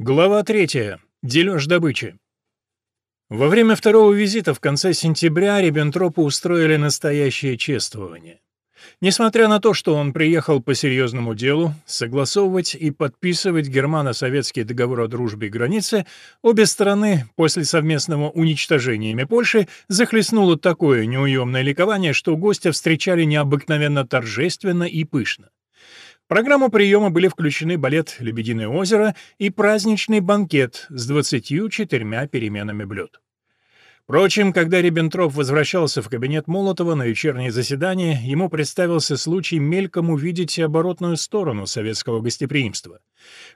Глава 3. Дележ добычи. Во время второго визита в конце сентября Риббентропу устроили настоящее чествование. Несмотря на то, что он приехал по серьезному делу, согласовывать и подписывать германо-советский договор о дружбе и границе, обе стороны после совместного уничтожения ими Польши захлестнуло такое неуемное ликование, что гостя встречали необыкновенно торжественно и пышно. Программу приема были включены балет «Лебединое озеро» и праздничный банкет с 24 переменами блюд. Впрочем, когда Риббентроп возвращался в кабинет Молотова на вечернее заседание, ему представился случай мельком увидеть оборотную сторону советского гостеприимства.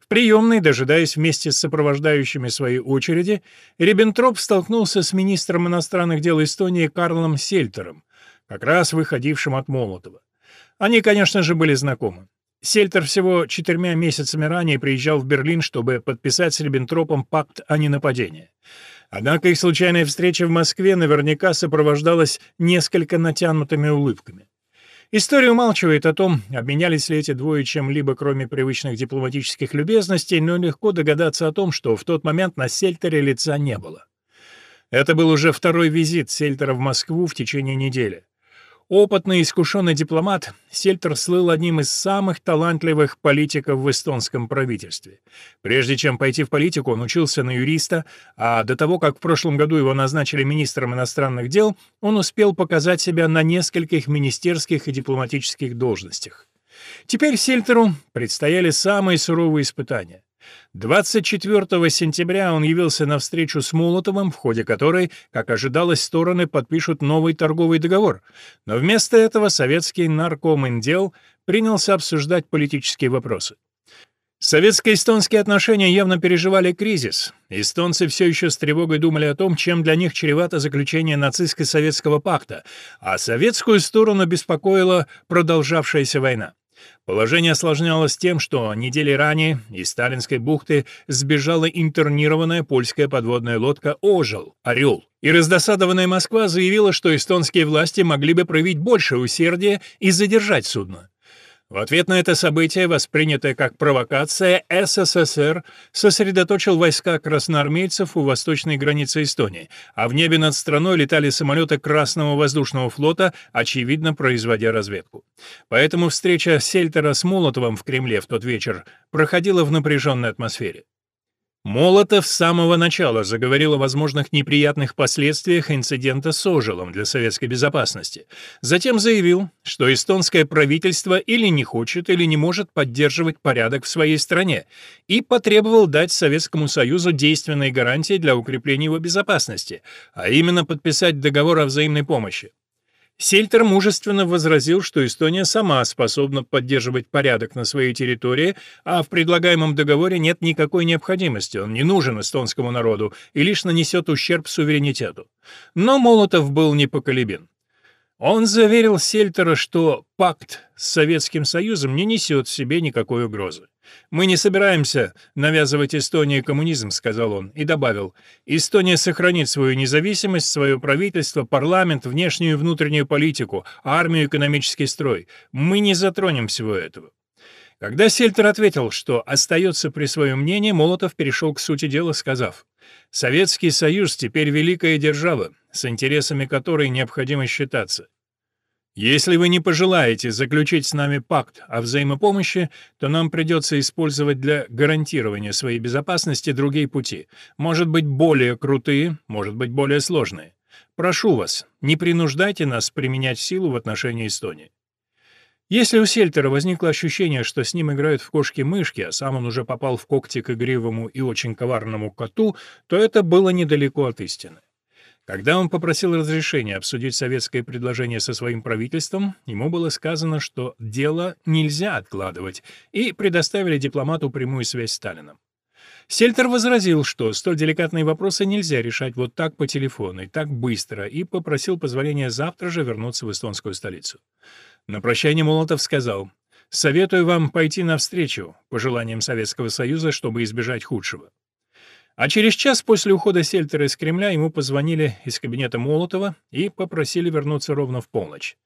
В приемной, дожидаясь вместе с сопровождающими своей очереди, Риббентроп столкнулся с министром иностранных дел Эстонии Карлом Сельтером, как раз выходившим от Молотова. Они, конечно же, были знакомы. Сельтер всего четырьмя месяцами ранее приезжал в Берлин, чтобы подписать с Риббентропом пакт о ненападении. Однако их случайная встреча в Москве наверняка сопровождалась несколько натянутыми улыбками. История умалчивает о том, обменялись ли эти двое чем-либо, кроме привычных дипломатических любезностей, но легко догадаться о том, что в тот момент на Сельтере лица не было. Это был уже второй визит Сельтера в Москву в течение недели. Опытный и искушенный дипломат, Сельтер слыл одним из самых талантливых политиков в эстонском правительстве. Прежде чем пойти в политику, он учился на юриста, а до того, как в прошлом году его назначили министром иностранных дел, он успел показать себя на нескольких министерских и дипломатических должностях. Теперь Сельтеру предстояли самые суровые испытания. 24 сентября он явился на встречу с Молотовым, в ходе которой, как ожидалось, стороны подпишут новый торговый договор. Но вместо этого советский наркоминдел принялся обсуждать политические вопросы. Советско-эстонские отношения явно переживали кризис. Эстонцы все еще с тревогой думали о том, чем для них чревато заключение нацистско-советского пакта, а советскую сторону беспокоила продолжавшаяся война. Положение осложнялось тем, что недели ранее из Сталинской бухты сбежала интернированная польская подводная лодка «Ожил» «Орел». И раздосадованная Москва заявила, что эстонские власти могли бы проявить больше усердия и задержать судно. В ответ на это событие, воспринятое как провокация, СССР сосредоточил войска красноармейцев у восточной границы Эстонии, а в небе над страной летали самолеты Красного воздушного флота, очевидно производя разведку. Поэтому встреча Сельтера с Молотовым в Кремле в тот вечер проходила в напряженной атмосфере. Молотов с самого начала заговорил о возможных неприятных последствиях инцидента с Ожилом для советской безопасности. Затем заявил, что эстонское правительство или не хочет, или не может поддерживать порядок в своей стране, и потребовал дать Советскому Союзу действенные гарантии для укрепления его безопасности, а именно подписать договор о взаимной помощи. Сельтер мужественно возразил, что Эстония сама способна поддерживать порядок на своей территории, а в предлагаемом договоре нет никакой необходимости, он не нужен эстонскому народу и лишь нанесет ущерб суверенитету. Но Молотов был непоколебен. Он заверил Сельтера, что пакт с Советским Союзом не несет в себе никакой угрозы. «Мы не собираемся навязывать Эстонии коммунизм», — сказал он, и добавил, «Эстония сохранит свою независимость, свое правительство, парламент, внешнюю и внутреннюю политику, армию, экономический строй. Мы не затронем всего этого». Когда Сельтер ответил, что остается при своем мнении, Молотов перешел к сути дела, сказав, «Советский Союз теперь великая держава, с интересами которой необходимо считаться. Если вы не пожелаете заключить с нами пакт о взаимопомощи, то нам придется использовать для гарантирования своей безопасности другие пути, может быть, более крутые, может быть, более сложные. Прошу вас, не принуждайте нас применять силу в отношении Эстонии. Если у Сельтера возникло ощущение, что с ним играют в кошки-мышки, а сам он уже попал в когти к игривому и очень коварному коту, то это было недалеко от истины. Когда он попросил разрешения обсудить советское предложение со своим правительством, ему было сказано, что дело нельзя откладывать, и предоставили дипломату прямую связь с Сталином. Сельтер возразил, что столь деликатные вопросы нельзя решать вот так по телефону и так быстро, и попросил позволения завтра же вернуться в эстонскую столицу. На прощание Молотов сказал, «Советую вам пойти навстречу пожеланиям Советского Союза, чтобы избежать худшего». А через час после ухода Сельтера из Кремля ему позвонили из кабинета Молотова и попросили вернуться ровно в полночь.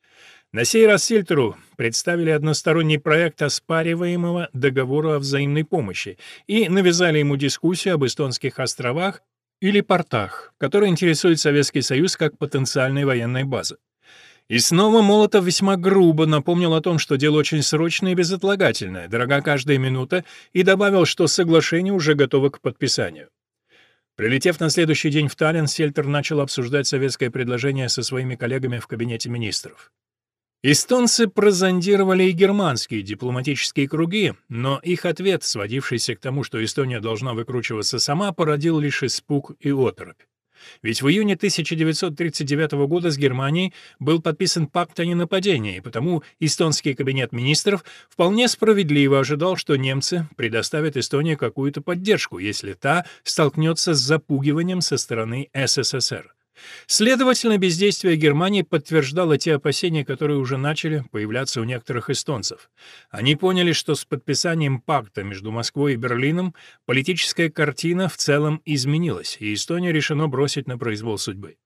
На сей раз Сельтеру представили односторонний проект оспариваемого договора о взаимной помощи и навязали ему дискуссию об эстонских островах или портах, которые интересует Советский Союз как потенциальная военная база. И снова Молотов весьма грубо напомнил о том, что дело очень срочное и безотлагательное, дорога каждая минута, и добавил, что соглашение уже готово к подписанию. Прилетев на следующий день в Таллин, Сельтер начал обсуждать советское предложение со своими коллегами в кабинете министров. Эстонцы прозондировали и германские дипломатические круги, но их ответ, сводившийся к тому, что Эстония должна выкручиваться сама, породил лишь испуг и оторопь. Ведь в июне 1939 года с Германией был подписан пакт о ненападении, и потому эстонский кабинет министров вполне справедливо ожидал, что немцы предоставят Эстонии какую-то поддержку, если та столкнется с запугиванием со стороны СССР. Следовательно, бездействие Германии подтверждало те опасения, которые уже начали появляться у некоторых эстонцев. Они поняли, что с подписанием пакта между Москвой и Берлином политическая картина в целом изменилась, и Эстония решено бросить на произвол судьбы.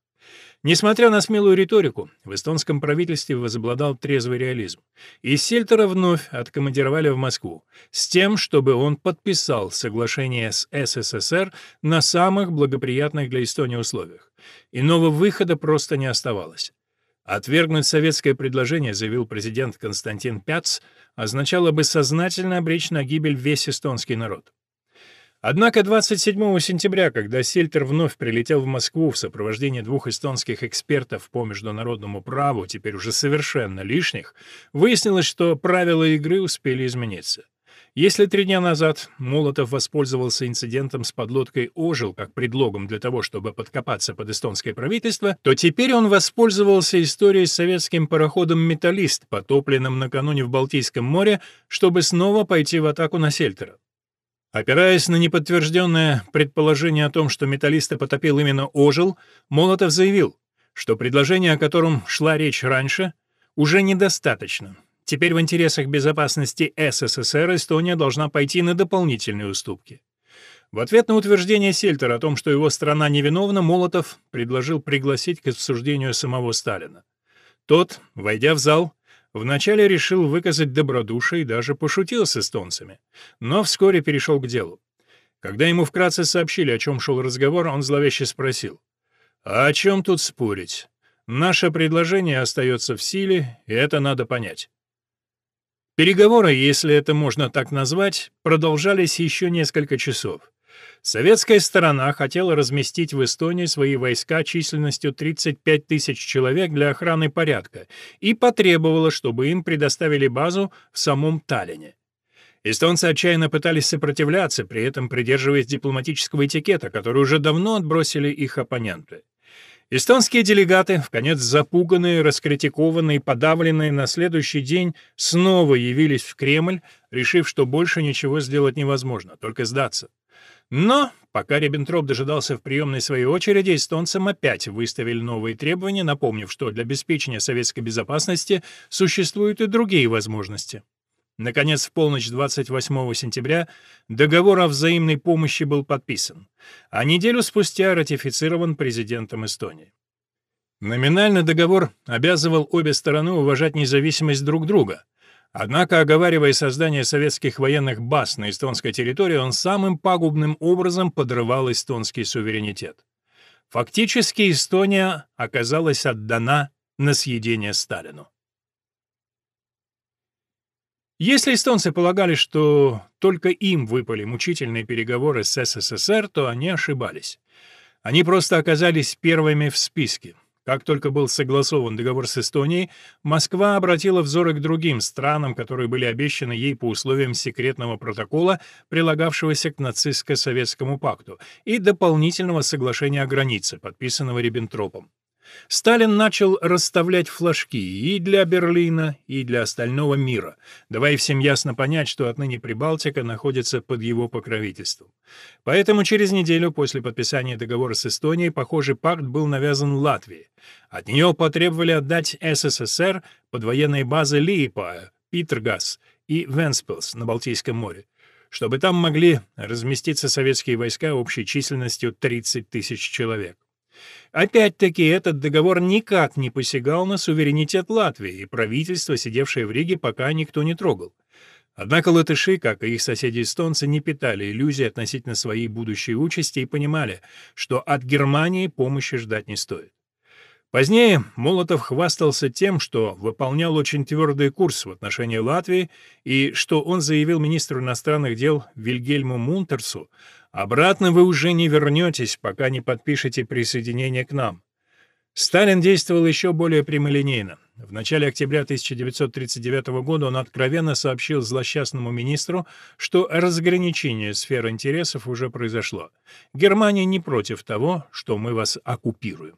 Несмотря на смелую риторику, в эстонском правительстве возобладал трезвый реализм. И Сельтера вновь откомандировали в Москву с тем, чтобы он подписал соглашение с СССР на самых благоприятных для Эстонии условиях. Иного выхода просто не оставалось. Отвергнуть советское предложение, заявил президент Константин Пяц, означало бы сознательно обречь на гибель весь эстонский народ. Однако 27 сентября, когда Сельтер вновь прилетел в Москву в сопровождении двух эстонских экспертов по международному праву, теперь уже совершенно лишних, выяснилось, что правила игры успели измениться. Если три дня назад Молотов воспользовался инцидентом с подлодкой «Ожил» как предлогом для того, чтобы подкопаться под эстонское правительство, то теперь он воспользовался историей с советским пароходом «Металлист», потопленным накануне в Балтийском море, чтобы снова пойти в атаку на Сельтера. Опираясь на неподтвержденное предположение о том, что металлиста потопил именно Ожил, Молотов заявил, что предложение, о котором шла речь раньше, уже недостаточно. Теперь в интересах безопасности СССР Эстония должна пойти на дополнительные уступки. В ответ на утверждение Сельтера о том, что его страна невиновна, Молотов предложил пригласить к обсуждению самого Сталина. Тот, войдя в зал, Вначале решил выказать добродушие и даже пошутил с эстонцами, но вскоре перешел к делу. Когда ему вкратце сообщили, о чем шел разговор, он зловеще спросил. «А о чем тут спорить? Наше предложение остается в силе, и это надо понять». Переговоры, если это можно так назвать, продолжались еще несколько часов. Советская сторона хотела разместить в Эстонии свои войска численностью 35 тысяч человек для охраны порядка и потребовала, чтобы им предоставили базу в самом Таллине. Эстонцы отчаянно пытались сопротивляться, при этом придерживаясь дипломатического этикета, который уже давно отбросили их оппоненты. Эстонские делегаты, в конец запуганные, раскритикованные, подавленные, на следующий день снова явились в Кремль, решив, что больше ничего сделать невозможно, только сдаться. Но, пока Риббентроп дожидался в приемной своей очереди, эстонцам опять выставили новые требования, напомнив, что для обеспечения советской безопасности существуют и другие возможности. Наконец, в полночь 28 сентября договор о взаимной помощи был подписан, а неделю спустя ратифицирован президентом Эстонии. Номинально договор обязывал обе стороны уважать независимость друг друга, Однако, оговаривая создание советских военных баз на эстонской территории, он самым пагубным образом подрывал эстонский суверенитет. Фактически Эстония оказалась отдана на съедение Сталину. Если эстонцы полагали, что только им выпали мучительные переговоры с СССР, то они ошибались. Они просто оказались первыми в списке. Как только был согласован договор с Эстонией, Москва обратила взоры к другим странам, которые были обещаны ей по условиям секретного протокола, прилагавшегося к нацистско-советскому пакту, и дополнительного соглашения о границе, подписанного Риббентропом. Сталин начал расставлять флажки и для Берлина, и для остального мира, давая всем ясно понять, что отныне Прибалтика находится под его покровительством. Поэтому через неделю после подписания договора с Эстонией похожий пакт был навязан Латвии. От нее потребовали отдать СССР под военные базы Лиепая, Питергас и Венспилс на Балтийском море, чтобы там могли разместиться советские войска общей численностью 30 тысяч человек. Опять-таки, этот договор никак не посягал на суверенитет Латвии, и правительство, сидевшее в Риге, пока никто не трогал. Однако латыши, как и их соседи-эстонцы, не питали иллюзий относительно своей будущей участи и понимали, что от Германии помощи ждать не стоит. Позднее Молотов хвастался тем, что выполнял очень твердый курс в отношении Латвии и что он заявил министру иностранных дел Вильгельму Мунтерсу «Обратно вы уже не вернетесь, пока не подпишете присоединение к нам». Сталин действовал еще более прямолинейно. В начале октября 1939 года он откровенно сообщил злосчастному министру, что разграничение сфер интересов уже произошло. Германия не против того, что мы вас оккупируем.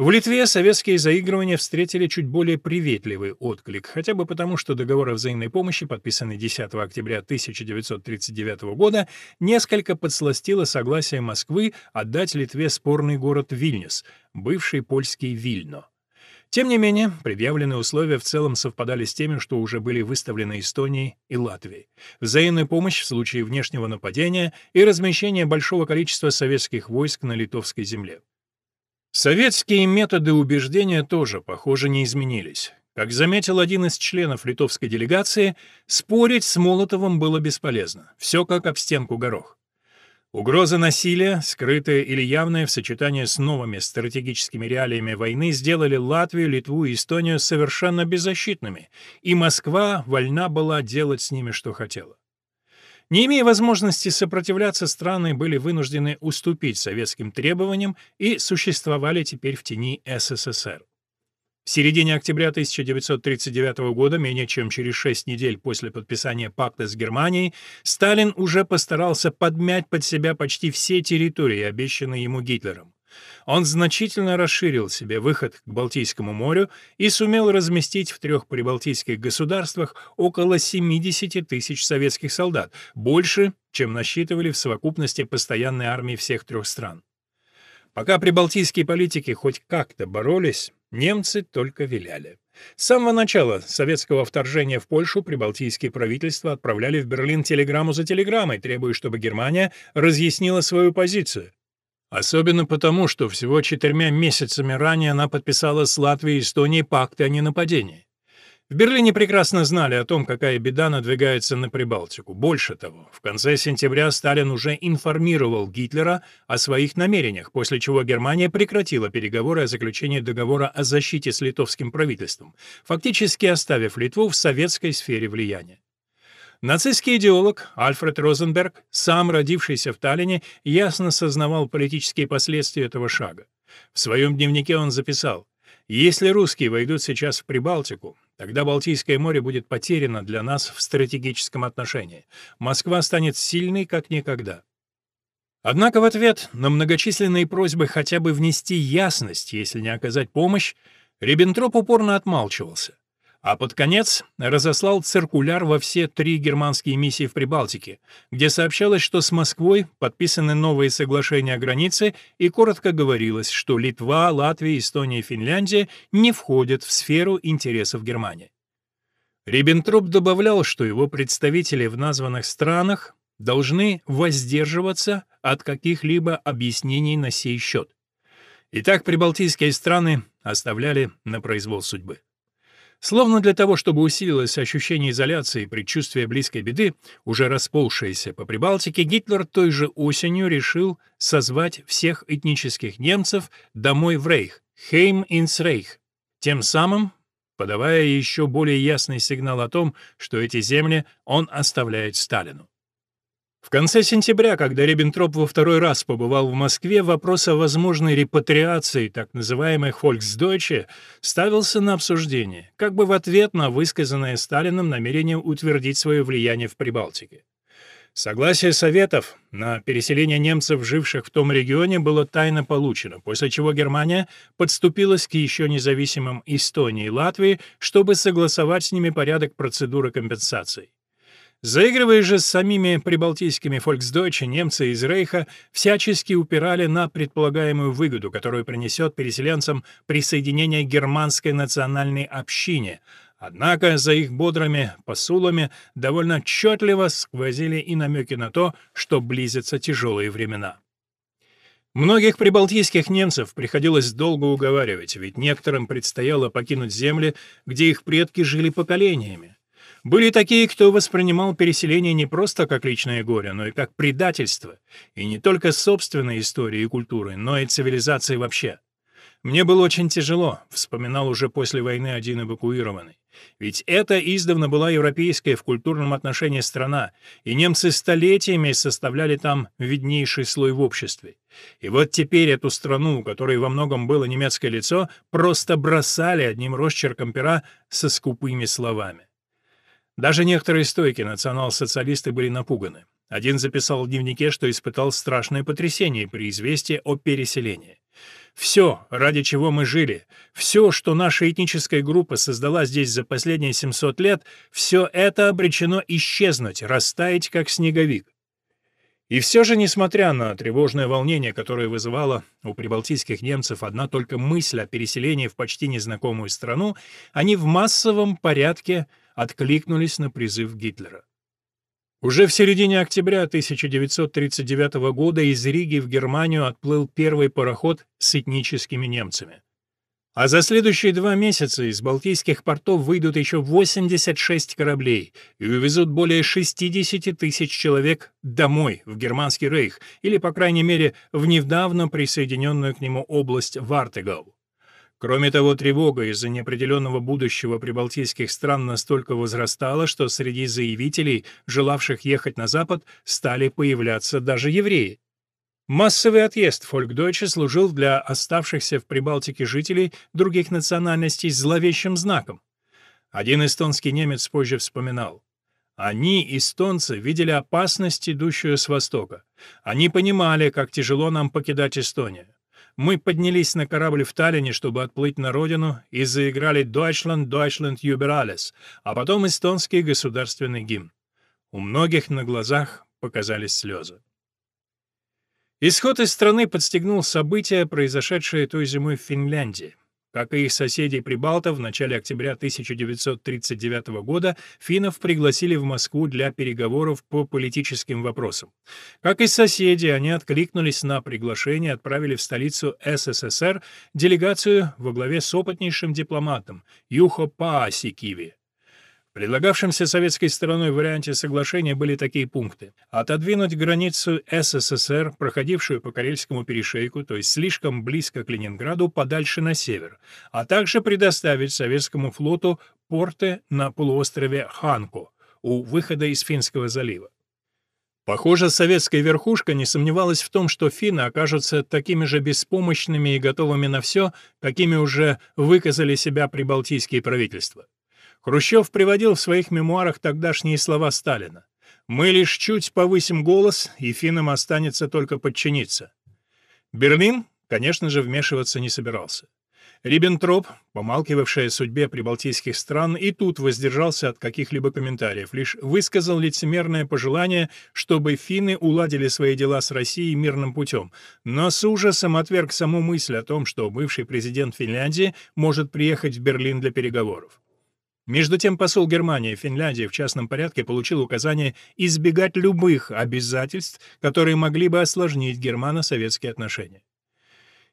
В Литве советские заигрывания встретили чуть более приветливый отклик, хотя бы потому, что договор о взаимной помощи, подписанный 10 октября 1939 года, несколько подсластило согласие Москвы отдать Литве спорный город Вильнюс, бывший польский Вильно. Тем не менее, предъявленные условия в целом совпадали с теми, что уже были выставлены Эстонией и Латвией. Взаимная помощь в случае внешнего нападения и размещение большого количества советских войск на литовской земле. Советские методы убеждения тоже, похоже, не изменились. Как заметил один из членов литовской делегации, спорить с Молотовым было бесполезно. Все как об стенку горох. Угроза насилия, скрытая или явная в сочетании с новыми стратегическими реалиями войны, сделали Латвию, Литву и Эстонию совершенно беззащитными, и Москва вольна была делать с ними, что хотела. Не имея возможности сопротивляться, страны были вынуждены уступить советским требованиям и существовали теперь в тени СССР. В середине октября 1939 года, менее чем через шесть недель после подписания пакта с Германией, Сталин уже постарался подмять под себя почти все территории, обещанные ему Гитлером. Он значительно расширил себе выход к Балтийскому морю и сумел разместить в трех прибалтийских государствах около 70 тысяч советских солдат, больше, чем насчитывали в совокупности постоянной армии всех трех стран. Пока прибалтийские политики хоть как-то боролись, немцы только виляли. С самого начала советского вторжения в Польшу прибалтийские правительства отправляли в Берлин телеграмму за телеграммой, требуя, чтобы Германия разъяснила свою позицию. Особенно потому, что всего четырьмя месяцами ранее она подписала с Латвией и Эстонией пакты о ненападении. В Берлине прекрасно знали о том, какая беда надвигается на Прибалтику. Больше того, в конце сентября Сталин уже информировал Гитлера о своих намерениях, после чего Германия прекратила переговоры о заключении договора о защите с литовским правительством, фактически оставив Литву в советской сфере влияния. Нацистский идеолог Альфред Розенберг, сам родившийся в Таллине, ясно сознавал политические последствия этого шага. В своем дневнике он записал «Если русские войдут сейчас в Прибалтику, тогда Балтийское море будет потеряно для нас в стратегическом отношении. Москва станет сильной, как никогда». Однако в ответ на многочисленные просьбы хотя бы внести ясность, если не оказать помощь, Риббентроп упорно отмалчивался а под конец разослал циркуляр во все три германские миссии в Прибалтике, где сообщалось, что с Москвой подписаны новые соглашения о границе и коротко говорилось, что Литва, Латвия, Эстония и Финляндия не входят в сферу интересов Германии. Риббентроп добавлял, что его представители в названных странах должны воздерживаться от каких-либо объяснений на сей счет. Итак, прибалтийские страны оставляли на произвол судьбы. Словно для того, чтобы усилилось ощущение изоляции и предчувствие близкой беды, уже расползшееся по Прибалтике, Гитлер той же осенью решил созвать всех этнических немцев домой в Рейх, Хейм инс Рейх, тем самым подавая еще более ясный сигнал о том, что эти земли он оставляет Сталину. В конце сентября, когда Риббентроп во второй раз побывал в Москве, вопрос о возможной репатриации так называемых «фольксдойче» ставился на обсуждение, как бы в ответ на высказанное Сталином намерение утвердить свое влияние в Прибалтике. Согласие Советов на переселение немцев, живших в том регионе, было тайно получено, после чего Германия подступилась к еще независимым Эстонии и Латвии, чтобы согласовать с ними порядок процедуры компенсаций. Заигрывая же с самими прибалтийскими фольксдойче, немцы из Рейха всячески упирали на предполагаемую выгоду, которую принесет переселенцам присоединение германской национальной общине, Однако за их бодрыми посулами довольно отчетливо сквозили и намеки на то, что близятся тяжелые времена. Многих прибалтийских немцев приходилось долго уговаривать, ведь некоторым предстояло покинуть земли, где их предки жили поколениями. Были такие, кто воспринимал переселение не просто как личное горе, но и как предательство, и не только собственной истории и культуры, но и цивилизации вообще. Мне было очень тяжело, вспоминал уже после войны один эвакуированный. Ведь это издавна была европейская в культурном отношении страна, и немцы столетиями составляли там виднейший слой в обществе. И вот теперь эту страну, у которой во многом было немецкое лицо, просто бросали одним росчерком пера со скупыми словами. Даже некоторые стойки национал-социалисты были напуганы. Один записал в дневнике, что испытал страшное потрясение при известии о переселении. Все, ради чего мы жили, все, что наша этническая группа создала здесь за последние 700 лет, все это обречено исчезнуть, растаять как снеговик. И все же, несмотря на тревожное волнение, которое вызывало у прибалтийских немцев одна только мысль о переселении в почти незнакомую страну, они в массовом порядке откликнулись на призыв Гитлера. Уже в середине октября 1939 года из Риги в Германию отплыл первый пароход с этническими немцами. А за следующие два месяца из балтийских портов выйдут еще 86 кораблей и увезут более 60 тысяч человек домой, в Германский рейх, или, по крайней мере, в недавно присоединенную к нему область Вартегау. Кроме того, тревога из-за неопределенного будущего прибалтийских стран настолько возрастала, что среди заявителей, желавших ехать на Запад, стали появляться даже евреи. Массовый отъезд фолькдойче служил для оставшихся в Прибалтике жителей других национальностей зловещим знаком. Один эстонский немец позже вспоминал. Они, эстонцы, видели опасность, идущую с востока. Они понимали, как тяжело нам покидать Эстонию. Мы поднялись на корабль в Таллине, чтобы отплыть на родину, и заиграли «Deutschland, Deutschland alles», а потом эстонский государственный гимн. У многих на глазах показались слезы. Исход из страны подстегнул события, произошедшие той зимой в Финляндии. Как и их соседей-прибалтов, в начале октября 1939 года финнов пригласили в Москву для переговоров по политическим вопросам. Как и соседи, они откликнулись на приглашение отправили в столицу СССР делегацию во главе с опытнейшим дипломатом Юхо Паасикиви. Предлагавшимся советской стороной варианте соглашения были такие пункты. Отодвинуть границу СССР, проходившую по Карельскому перешейку, то есть слишком близко к Ленинграду, подальше на север, а также предоставить советскому флоту порты на полуострове Ханко у выхода из Финского залива. Похоже, советская верхушка не сомневалась в том, что финны окажутся такими же беспомощными и готовыми на все, какими уже выказали себя прибалтийские правительства. Хрущев приводил в своих мемуарах тогдашние слова Сталина. «Мы лишь чуть повысим голос, и финнам останется только подчиниться». Берлин, конечно же, вмешиваться не собирался. Риббентроп, помалкивавший о судьбе прибалтийских стран, и тут воздержался от каких-либо комментариев, лишь высказал лицемерное пожелание, чтобы финны уладили свои дела с Россией мирным путем, но с ужасом отверг саму мысль о том, что бывший президент Финляндии может приехать в Берлин для переговоров. Между тем посол Германии в Финляндии в частном порядке получил указание избегать любых обязательств, которые могли бы осложнить германо-советские отношения.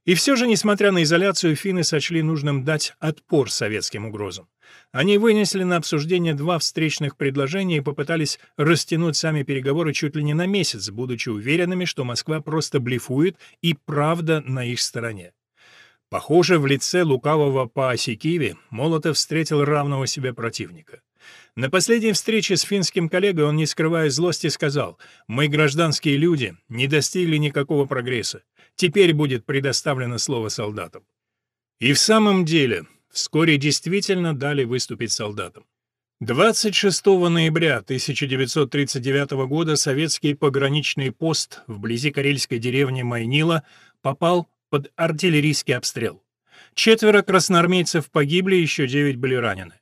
И все же, несмотря на изоляцию, финны сочли нужным дать отпор советским угрозам. Они вынесли на обсуждение два встречных предложения и попытались растянуть сами переговоры чуть ли не на месяц, будучи уверенными, что Москва просто блефует и правда на их стороне. Похоже, в лице лукавого Паасикиви Молотов встретил равного себе противника. На последней встрече с финским коллегой он, не скрывая злости, сказал, «Мы, гражданские люди, не достигли никакого прогресса. Теперь будет предоставлено слово солдатам». И в самом деле, вскоре действительно дали выступить солдатам. 26 ноября 1939 года советский пограничный пост вблизи карельской деревни Майнила попал под артиллерийский обстрел. Четверо красноармейцев погибли, еще девять были ранены.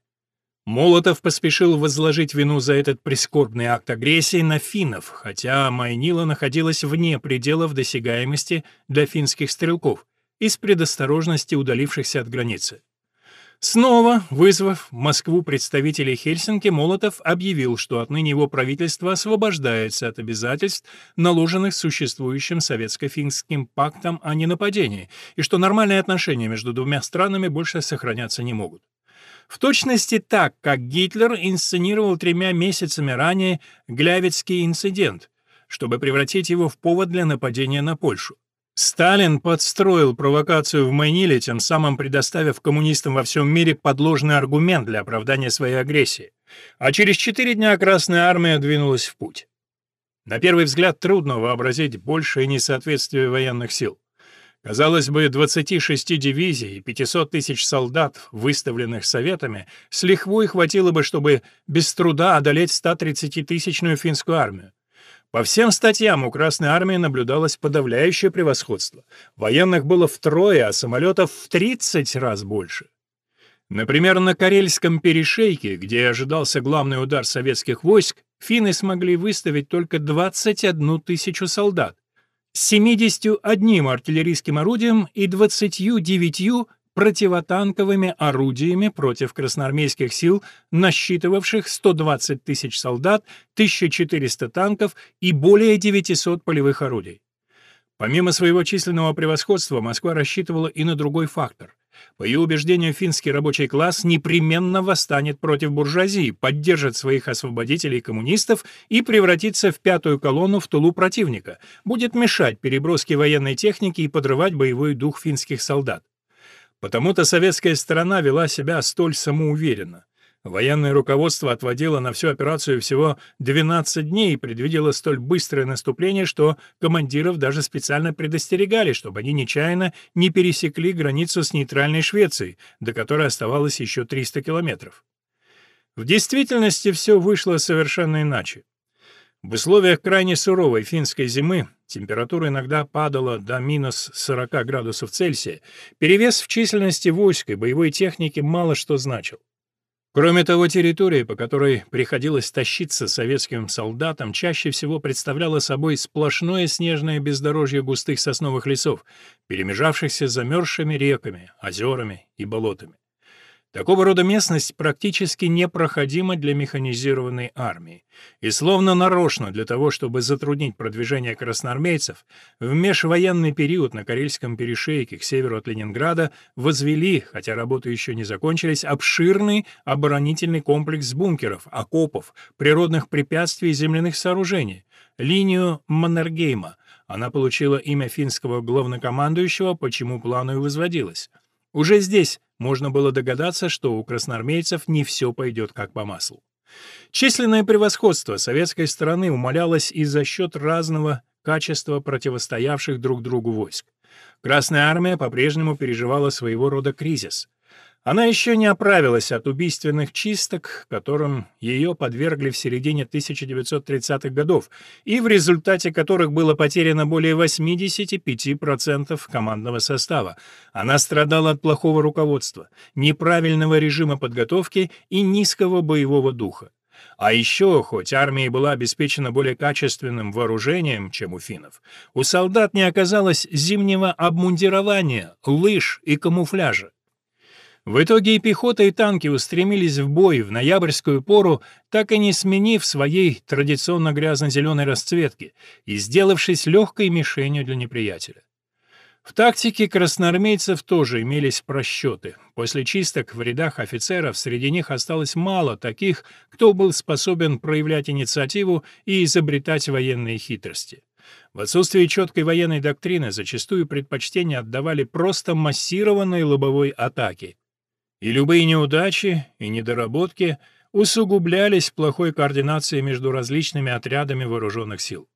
Молотов поспешил возложить вину за этот прискорбный акт агрессии на финнов, хотя Майнила находилась вне пределов досягаемости для финских стрелков, из предосторожности удалившихся от границы. Снова, вызвав Москву представителей Хельсинки, Молотов объявил, что отныне его правительство освобождается от обязательств, наложенных существующим советско-финским пактом о ненападении, и что нормальные отношения между двумя странами больше сохраняться не могут. В точности так, как Гитлер инсценировал тремя месяцами ранее Глявицкий инцидент, чтобы превратить его в повод для нападения на Польшу. Сталин подстроил провокацию в Майниле, тем самым предоставив коммунистам во всем мире подложный аргумент для оправдания своей агрессии. А через четыре дня Красная Армия двинулась в путь. На первый взгляд трудно вообразить большее несоответствие военных сил. Казалось бы, 26 дивизий и 500 тысяч солдат, выставленных Советами, с лихвой хватило бы, чтобы без труда одолеть 130-тысячную финскую армию. По всем статьям у Красной Армии наблюдалось подавляющее превосходство. Военных было втрое, а самолетов в 30 раз больше. Например, на Карельском перешейке, где ожидался главный удар советских войск, финны смогли выставить только 21 тысячу солдат, с 71 артиллерийским орудием и 29 противотанковыми орудиями против красноармейских сил, насчитывавших 120 тысяч солдат, 1400 танков и более 900 полевых орудий. Помимо своего численного превосходства, Москва рассчитывала и на другой фактор. По ее убеждению, финский рабочий класс непременно восстанет против буржуазии, поддержит своих освободителей коммунистов и превратится в пятую колонну в тылу противника, будет мешать переброске военной техники и подрывать боевой дух финских солдат. Потому-то советская сторона вела себя столь самоуверенно. Военное руководство отводило на всю операцию всего 12 дней и предвидело столь быстрое наступление, что командиров даже специально предостерегали, чтобы они нечаянно не пересекли границу с нейтральной Швецией, до которой оставалось еще 300 километров. В действительности все вышло совершенно иначе. В условиях крайне суровой финской зимы температура иногда падала до минус 40 градусов Цельсия, перевес в численности войск и боевой техники мало что значил. Кроме того, территория, по которой приходилось тащиться советским солдатам, чаще всего представляла собой сплошное снежное бездорожье густых сосновых лесов, перемежавшихся замерзшими реками, озерами и болотами. Такого рода местность практически непроходима для механизированной армии. И словно нарочно для того, чтобы затруднить продвижение красноармейцев, в межвоенный период на Карельском перешейке к северу от Ленинграда возвели, хотя работы еще не закончились, обширный оборонительный комплекс бункеров, окопов, природных препятствий и земляных сооружений, линию Маннергейма. Она получила имя финского главнокомандующего, почему плану и возводилась. Уже здесь можно было догадаться, что у красноармейцев не все пойдет как по маслу. Численное превосходство советской стороны умалялось и за счет разного качества противостоявших друг другу войск. Красная армия по-прежнему переживала своего рода кризис. Она еще не оправилась от убийственных чисток, которым ее подвергли в середине 1930-х годов, и в результате которых было потеряно более 85% командного состава. Она страдала от плохого руководства, неправильного режима подготовки и низкого боевого духа. А еще, хоть армия была обеспечена более качественным вооружением, чем у финнов, у солдат не оказалось зимнего обмундирования, лыж и камуфляжа. В итоге и пехота, и танки устремились в бой в ноябрьскую пору, так и не сменив своей традиционно грязно-зеленой расцветки и сделавшись легкой мишенью для неприятеля. В тактике красноармейцев тоже имелись просчеты. После чисток в рядах офицеров среди них осталось мало таких, кто был способен проявлять инициативу и изобретать военные хитрости. В отсутствие четкой военной доктрины зачастую предпочтение отдавали просто массированной лобовой атаке, и любые неудачи и недоработки усугублялись плохой координацией между различными отрядами вооруженных сил.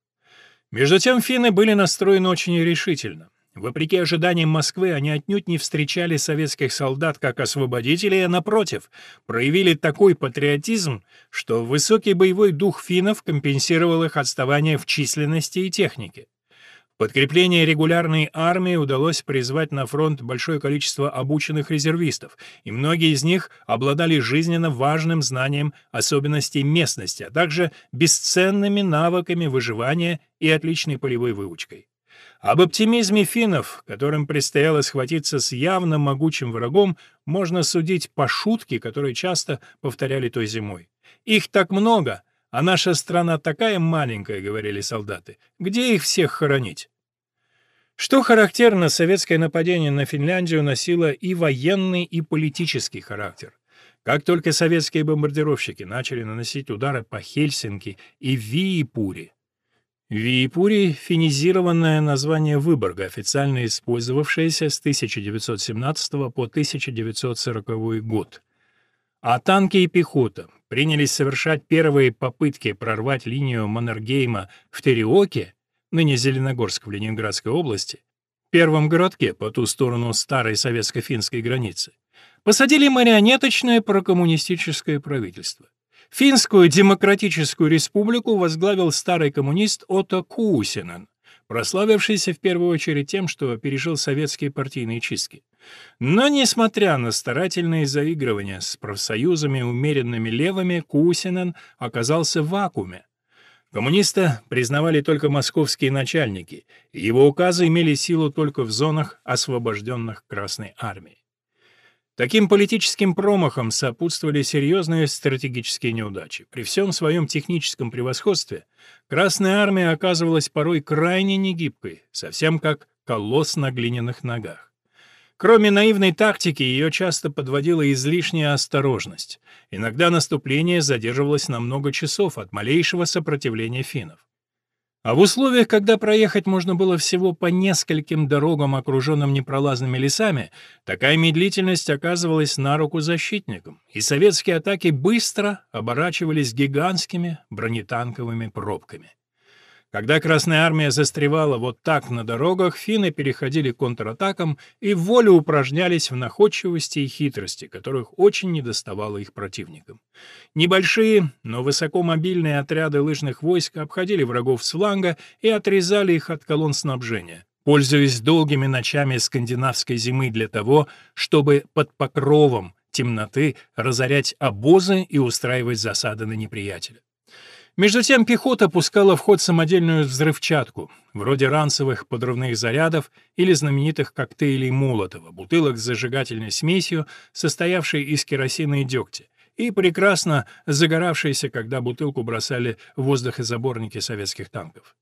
Между тем финны были настроены очень решительно. Вопреки ожиданиям Москвы, они отнюдь не встречали советских солдат как освободителей, а напротив, проявили такой патриотизм, что высокий боевой дух финнов компенсировал их отставание в численности и технике. Подкрепление регулярной армии удалось призвать на фронт большое количество обученных резервистов, и многие из них обладали жизненно важным знанием особенностей местности, а также бесценными навыками выживания и отличной полевой выучкой. Об оптимизме финнов, которым предстояло схватиться с явно могучим врагом, можно судить по шутке, которые часто повторяли той зимой. «Их так много, а наша страна такая маленькая», — говорили солдаты. «Где их всех хоронить?» Что характерно, советское нападение на Финляндию носило и военный, и политический характер. Как только советские бомбардировщики начали наносить удары по Хельсинки и Виипури, Виипури — финизированное название Выборга, официально использовавшееся с 1917 по 1940 год. А танки и пехота принялись совершать первые попытки прорвать линию Маннергейма в Тереоке, ныне Зеленогорск в Ленинградской области, первом городке по ту сторону старой советско-финской границы, посадили марионеточное прокоммунистическое правительство. Финскую демократическую республику возглавил старый коммунист Отто Куусинен, прославившийся в первую очередь тем, что пережил советские партийные чистки. Но, несмотря на старательные заигрывания с профсоюзами умеренными левыми, Куусинен оказался в вакууме, Коммуниста признавали только московские начальники, и его указы имели силу только в зонах, освобожденных Красной армией. Таким политическим промахом сопутствовали серьезные стратегические неудачи. При всем своем техническом превосходстве Красная армия оказывалась порой крайне негибкой, совсем как колосс на глиняных ногах. Кроме наивной тактики, ее часто подводила излишняя осторожность. Иногда наступление задерживалось на много часов от малейшего сопротивления финнов. А в условиях, когда проехать можно было всего по нескольким дорогам, окруженным непролазными лесами, такая медлительность оказывалась на руку защитникам, и советские атаки быстро оборачивались гигантскими бронетанковыми пробками. Когда Красная Армия застревала вот так на дорогах, финны переходили к контратакам и в волю упражнялись в находчивости и хитрости, которых очень недоставало их противникам. Небольшие, но высокомобильные отряды лыжных войск обходили врагов с фланга и отрезали их от колонн снабжения пользуясь долгими ночами скандинавской зимы для того, чтобы под покровом темноты разорять обозы и устраивать засады на неприятеля. Между тем пехота пускала в ход самодельную взрывчатку, вроде ранцевых подрывных зарядов или знаменитых коктейлей Молотова, бутылок с зажигательной смесью, состоявшей из керосина и дегтя, и прекрасно загоравшейся, когда бутылку бросали в воздухозаборники советских танков.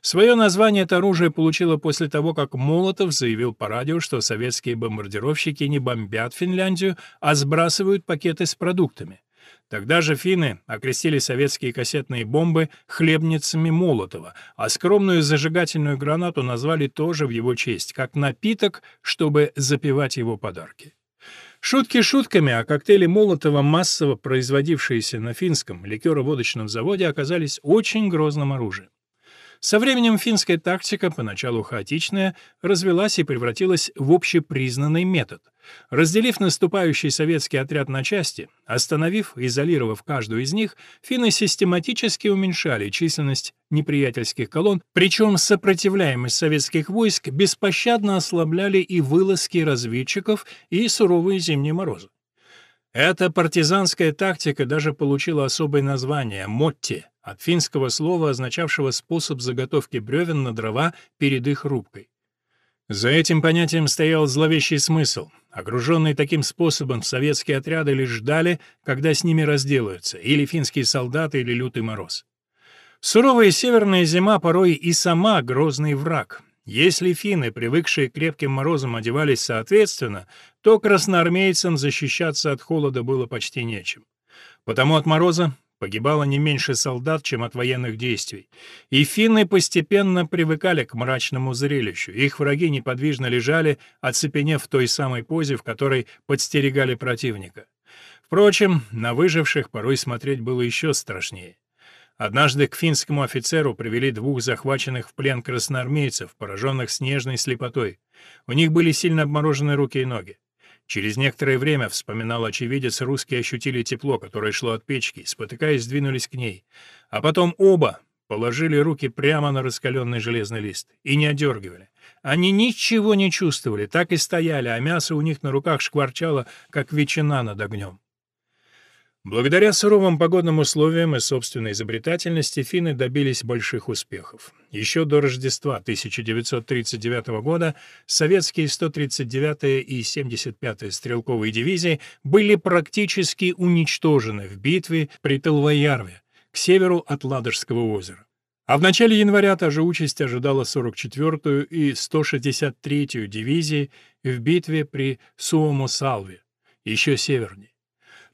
Свое название это оружие получило после того, как Молотов заявил по радио, что советские бомбардировщики не бомбят Финляндию, а сбрасывают пакеты с продуктами. Тогда же финны окрестили советские кассетные бомбы хлебницами Молотова, а скромную зажигательную гранату назвали тоже в его честь, как напиток, чтобы запивать его подарки. Шутки шутками, а коктейли Молотова, массово производившиеся на финском ликероводочном заводе, оказались очень грозным оружием. Со временем финская тактика, поначалу хаотичная, развелась и превратилась в общепризнанный метод. Разделив наступающий советский отряд на части, остановив и изолировав каждую из них, финны систематически уменьшали численность неприятельских колонн, причем сопротивляемость советских войск беспощадно ослабляли и вылазки разведчиков, и суровые зимние морозы. Эта партизанская тактика даже получила особое название — «мотти», от финского слова, означавшего способ заготовки бревен на дрова перед их рубкой. За этим понятием стоял зловещий смысл. Окруженные таким способом советские отряды лишь ждали, когда с ними разделаются, или финские солдаты, или лютый мороз. Суровая северная зима порой и сама грозный враг. Если финны, привыкшие к крепким морозам, одевались соответственно, то красноармейцам защищаться от холода было почти нечем. Потому от мороза погибало не меньше солдат, чем от военных действий. И финны постепенно привыкали к мрачному зрелищу. Их враги неподвижно лежали, оцепенев в той самой позе, в которой подстерегали противника. Впрочем, на выживших порой смотреть было еще страшнее. Однажды к финскому офицеру привели двух захваченных в плен красноармейцев, пораженных снежной слепотой. У них были сильно обморожены руки и ноги. Через некоторое время, вспоминал очевидец, русские ощутили тепло, которое шло от печки, спотыкаясь, двинулись к ней. А потом оба положили руки прямо на раскаленный железный лист и не одергивали. Они ничего не чувствовали, так и стояли, а мясо у них на руках шкварчало, как ветчина над огнем. Благодаря суровым погодным условиям и собственной изобретательности финны добились больших успехов. Еще до Рождества 1939 года советские 139-я и 75-я стрелковые дивизии были практически уничтожены в битве при Телвоярве, к северу от Ладожского озера. А в начале января та же участь ожидала 44-ю и 163-ю дивизии в битве при Суомо-Салве, еще севернее.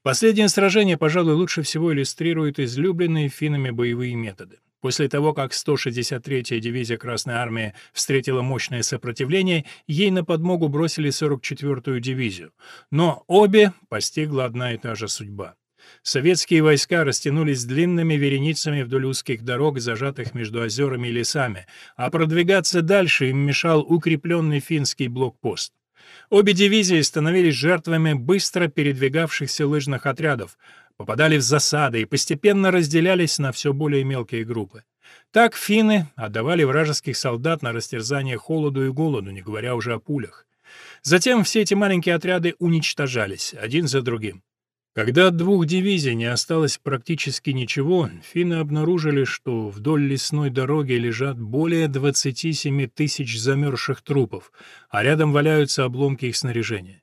Последнее сражение, пожалуй, лучше всего иллюстрирует излюбленные финнами боевые методы. После того, как 163-я дивизия Красной Армии встретила мощное сопротивление, ей на подмогу бросили 44-ю дивизию. Но обе постигла одна и та же судьба. Советские войска растянулись длинными вереницами вдоль узких дорог, зажатых между озерами и лесами, а продвигаться дальше им мешал укрепленный финский блокпост. Обе дивизии становились жертвами быстро передвигавшихся лыжных отрядов, попадали в засады и постепенно разделялись на все более мелкие группы. Так финны отдавали вражеских солдат на растерзание холоду и голоду, не говоря уже о пулях. Затем все эти маленькие отряды уничтожались, один за другим. Когда от двух дивизий не осталось практически ничего, финны обнаружили, что вдоль лесной дороги лежат более 27 тысяч замерзших трупов, а рядом валяются обломки их снаряжения.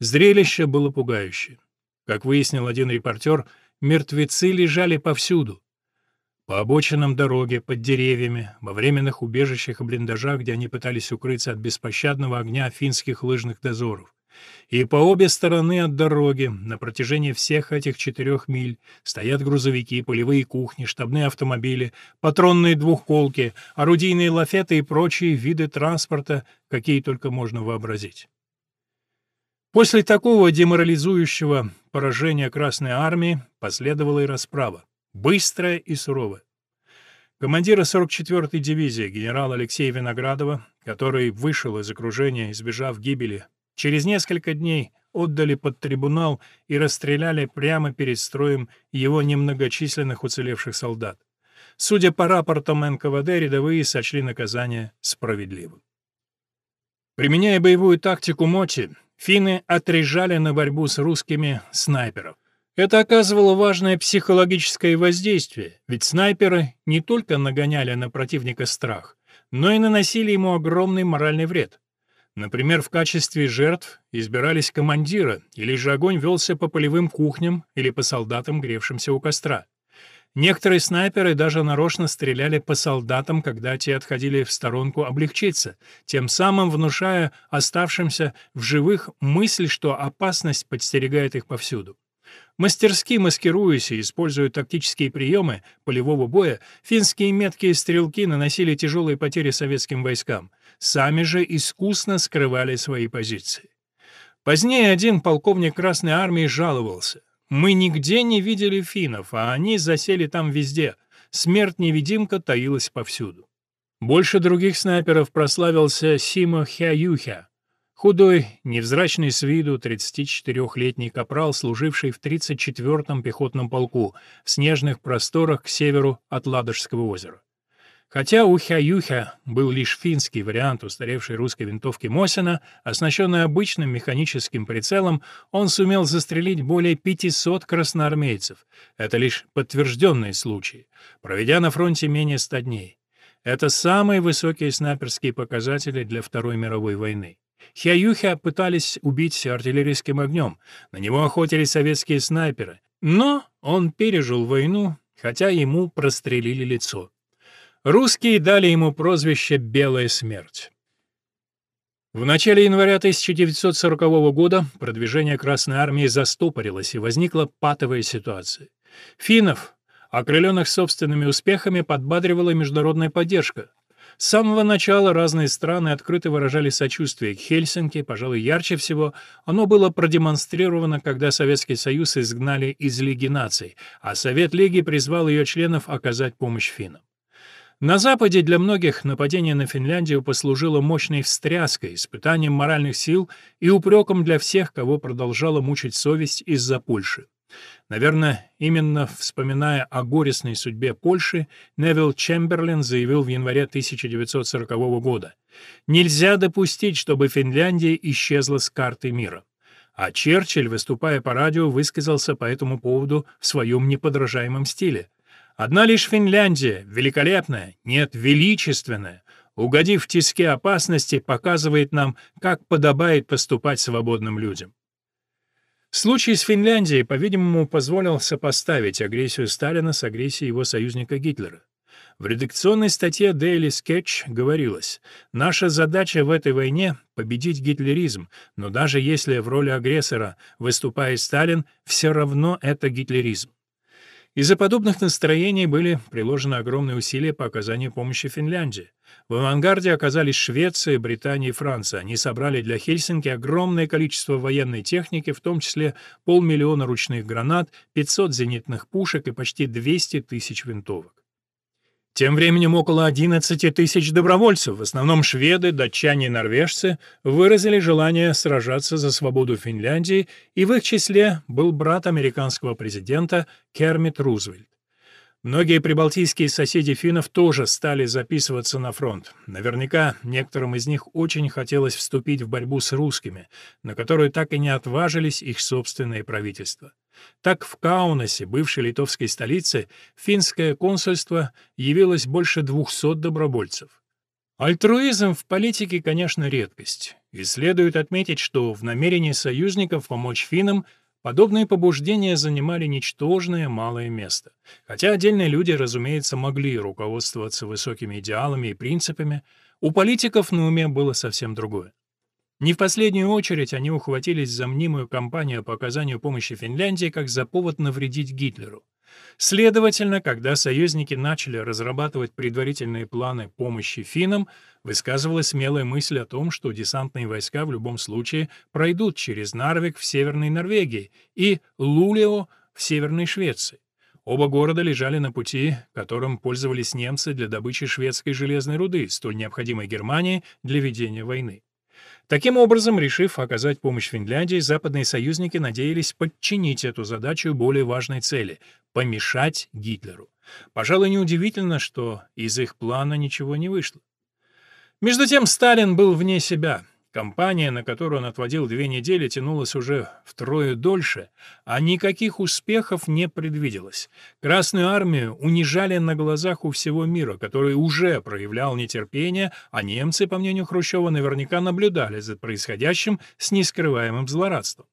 Зрелище было пугающее. Как выяснил один репортер, мертвецы лежали повсюду. По обочинам дороги, под деревьями, во временных убежищах и блиндажах, где они пытались укрыться от беспощадного огня финских лыжных дозоров. И по обе стороны от дороги, на протяжении всех этих четырех миль, стоят грузовики, полевые кухни, штабные автомобили, патронные двухколки, орудийные лафеты и прочие виды транспорта, какие только можно вообразить. После такого деморализующего поражения Красной Армии последовала и расправа, быстрая и суровая. Командира 44-й дивизии генерала Алексея Виноградова, который вышел из окружения, избежав гибели Через несколько дней отдали под трибунал и расстреляли прямо перед строем его немногочисленных уцелевших солдат. Судя по рапортам НКВД, рядовые сочли наказание справедливым. Применяя боевую тактику Моти, финны отрежали на борьбу с русскими снайперов. Это оказывало важное психологическое воздействие, ведь снайперы не только нагоняли на противника страх, но и наносили ему огромный моральный вред. Например, в качестве жертв избирались командиры, или же огонь велся по полевым кухням или по солдатам, гревшимся у костра. Некоторые снайперы даже нарочно стреляли по солдатам, когда те отходили в сторонку облегчиться, тем самым внушая оставшимся в живых мысль, что опасность подстерегает их повсюду. Мастерски маскируясь и используя тактические приемы полевого боя, финские меткие стрелки наносили тяжелые потери советским войскам, сами же искусно скрывали свои позиции. Позднее один полковник Красной Армии жаловался. «Мы нигде не видели финнов, а они засели там везде. Смерть-невидимка таилась повсюду». Больше других снайперов прославился Симо Хяюхя, Худой, невзрачный с виду 34-летний капрал, служивший в 34-м пехотном полку в снежных просторах к северу от Ладожского озера. Хотя у Хя-Юхя был лишь финский вариант устаревшей русской винтовки Мосина, оснащенной обычным механическим прицелом, он сумел застрелить более 500 красноармейцев. Это лишь подтвержденные случаи, проведя на фронте менее 100 дней. Это самые высокие снайперские показатели для Второй мировой войны. Хяюхя пытались убить артиллерийским огнем, на него охотились советские снайперы, но он пережил войну, хотя ему прострелили лицо. Русские дали ему прозвище «Белая смерть». В начале января 1940 года продвижение Красной Армии застопорилось, и возникла патовая ситуация. Финнов, окрыленных собственными успехами, подбадривала международная поддержка. С самого начала разные страны открыто выражали сочувствие к Хельсинки, пожалуй, ярче всего оно было продемонстрировано, когда Советский Союз изгнали из Лиги наций, а Совет Лиги призвал ее членов оказать помощь финнам. На Западе для многих нападение на Финляндию послужило мощной встряской, испытанием моральных сил и упреком для всех, кого продолжала мучить совесть из-за Польши. Наверное, именно вспоминая о горестной судьбе Польши, Невилл Чемберлин заявил в январе 1940 года «Нельзя допустить, чтобы Финляндия исчезла с карты мира». а Черчилль, выступая по радио, высказался по этому поводу в своем неподражаемом стиле. «Одна лишь Финляндия, великолепная, нет, величественная, угодив в тиски опасности, показывает нам, как подобает поступать свободным людям». Случай с Финляндией, по-видимому, позволил сопоставить агрессию Сталина с агрессией его союзника Гитлера. В редакционной статье Daily Sketch говорилось, «Наша задача в этой войне — победить гитлеризм, но даже если в роли агрессора выступает Сталин, все равно это гитлеризм». Из-за подобных настроений были приложены огромные усилия по оказанию помощи Финляндии. В авангарде оказались Швеция, Британия и Франция. Они собрали для Хельсинки огромное количество военной техники, в том числе полмиллиона ручных гранат, 500 зенитных пушек и почти 200 тысяч винтовок. Тем временем около 11 тысяч добровольцев, в основном шведы, датчане и норвежцы, выразили желание сражаться за свободу Финляндии, и в их числе был брат американского президента Кермит Рузвельт. Многие прибалтийские соседи финнов тоже стали записываться на фронт. Наверняка некоторым из них очень хотелось вступить в борьбу с русскими, на которую так и не отважились их собственные правительства. Так в Каунасе, бывшей литовской столице, финское консульство явилось больше 200 добровольцев. Альтруизм в политике, конечно, редкость. И следует отметить, что в намерении союзников помочь финнам подобные побуждения занимали ничтожное малое место. Хотя отдельные люди, разумеется, могли руководствоваться высокими идеалами и принципами, у политиков на уме было совсем другое. Не в последнюю очередь они ухватились за мнимую кампанию по оказанию помощи Финляндии как за повод навредить Гитлеру. Следовательно, когда союзники начали разрабатывать предварительные планы помощи финнам, высказывалась смелая мысль о том, что десантные войска в любом случае пройдут через Нарвик в Северной Норвегии и Лулео в Северной Швеции. Оба города лежали на пути, которым пользовались немцы для добычи шведской железной руды, столь необходимой Германии для ведения войны. Таким образом, решив оказать помощь Финляндии, западные союзники надеялись подчинить эту задачу более важной цели — помешать Гитлеру. Пожалуй, неудивительно, что из их плана ничего не вышло. Между тем Сталин был вне себя. Компания, на которую он отводил две недели, тянулась уже втрое дольше, а никаких успехов не предвиделось. Красную армию унижали на глазах у всего мира, который уже проявлял нетерпение, а немцы, по мнению Хрущева, наверняка наблюдали за происходящим с нескрываемым злорадством.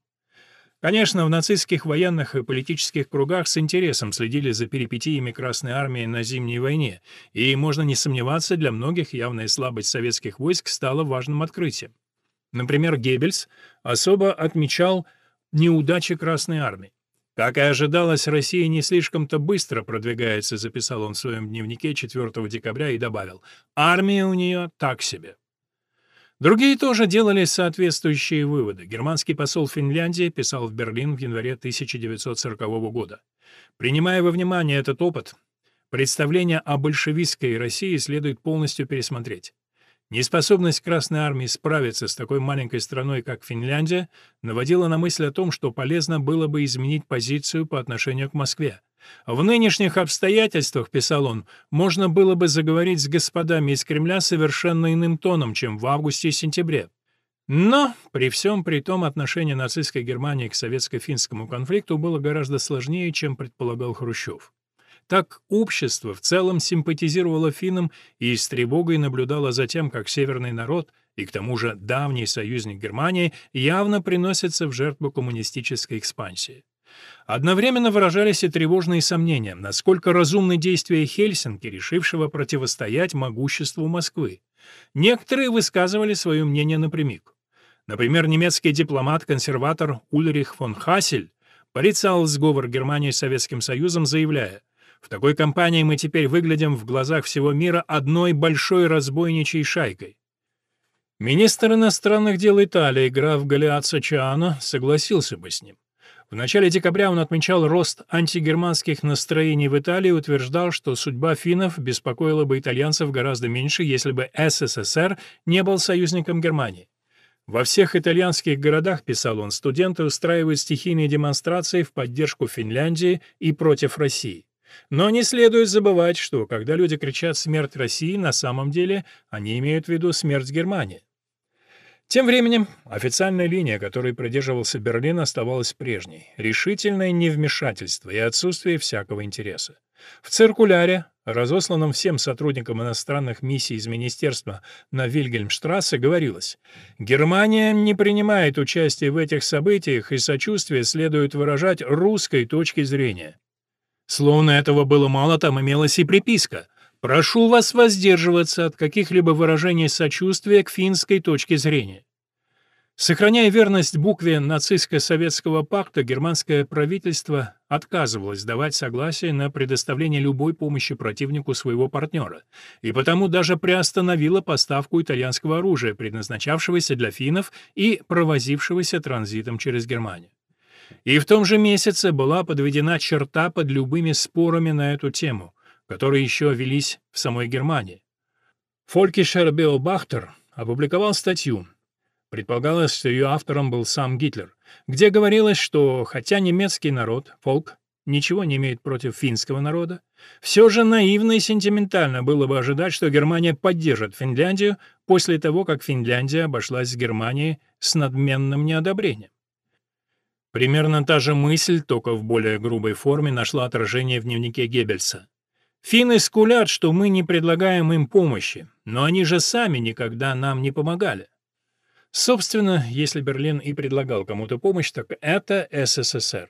Конечно, в нацистских военных и политических кругах с интересом следили за перипетиями Красной Армии на Зимней войне, и, можно не сомневаться, для многих явная слабость советских войск стала важным открытием. Например, Геббельс особо отмечал неудачи Красной Армии. «Как и ожидалось, Россия не слишком-то быстро продвигается», записал он в своем дневнике 4 декабря и добавил, «армия у нее так себе». Другие тоже делали соответствующие выводы. Германский посол Финляндии писал в Берлин в январе 1940 года. Принимая во внимание этот опыт, представление о большевистской России следует полностью пересмотреть. Неспособность Красной Армии справиться с такой маленькой страной, как Финляндия, наводила на мысль о том, что полезно было бы изменить позицию по отношению к Москве. В нынешних обстоятельствах, писал он, можно было бы заговорить с господами из Кремля совершенно иным тоном, чем в августе и сентябре. Но при всем при том отношение нацистской Германии к советско-финскому конфликту было гораздо сложнее, чем предполагал Хрущев. Так общество в целом симпатизировало финнам и с тревогой наблюдало за тем, как северный народ, и к тому же давний союзник Германии, явно приносится в жертву коммунистической экспансии. Одновременно выражались и тревожные сомнения, насколько разумны действия Хельсинки, решившего противостоять могуществу Москвы. Некоторые высказывали свое мнение напрямик. Например, немецкий дипломат-консерватор Ульрих фон Хассель порицал сговор Германии с Советским Союзом, заявляя, в такой компании мы теперь выглядим в глазах всего мира одной большой разбойничьей шайкой. Министр иностранных дел Италии, граф Галиаццо Чаано, согласился бы с ним. В начале декабря он отмечал рост антигерманских настроений в Италии и утверждал, что судьба финнов беспокоила бы итальянцев гораздо меньше, если бы СССР не был союзником Германии. Во всех итальянских городах, писал он, студенты устраивают стихийные демонстрации в поддержку Финляндии и против России. Но не следует забывать, что когда люди кричат «смерть России», на самом деле они имеют в виду смерть Германии. Тем временем официальная линия, которой придерживался Берлин, оставалась прежней — решительное невмешательство и отсутствие всякого интереса. В циркуляре, разосланном всем сотрудникам иностранных миссий из министерства на Вильгельмштрассе, говорилось «Германия не принимает участия в этих событиях, и сочувствие следует выражать русской точки зрения». Словно этого было мало, там имелась и приписка — Прошу вас воздерживаться от каких-либо выражений сочувствия к финской точке зрения. Сохраняя верность букве нацистско-советского пакта, германское правительство отказывалось давать согласие на предоставление любой помощи противнику своего партнера, и потому даже приостановило поставку итальянского оружия, предназначавшегося для финнов и провозившегося транзитом через Германию. И в том же месяце была подведена черта под любыми спорами на эту тему, которые еще велись в самой Германии. Фолькишер Беобахтер опубликовал статью, предполагалось, что ее автором был сам Гитлер, где говорилось, что хотя немецкий народ, фолк, ничего не имеет против финского народа, все же наивно и сентиментально было бы ожидать, что Германия поддержит Финляндию после того, как Финляндия обошлась с Германией с надменным неодобрением. Примерно та же мысль, только в более грубой форме, нашла отражение в дневнике Геббельса. Финны скулят, что мы не предлагаем им помощи, но они же сами никогда нам не помогали. Собственно, если Берлин и предлагал кому-то помощь, так это СССР.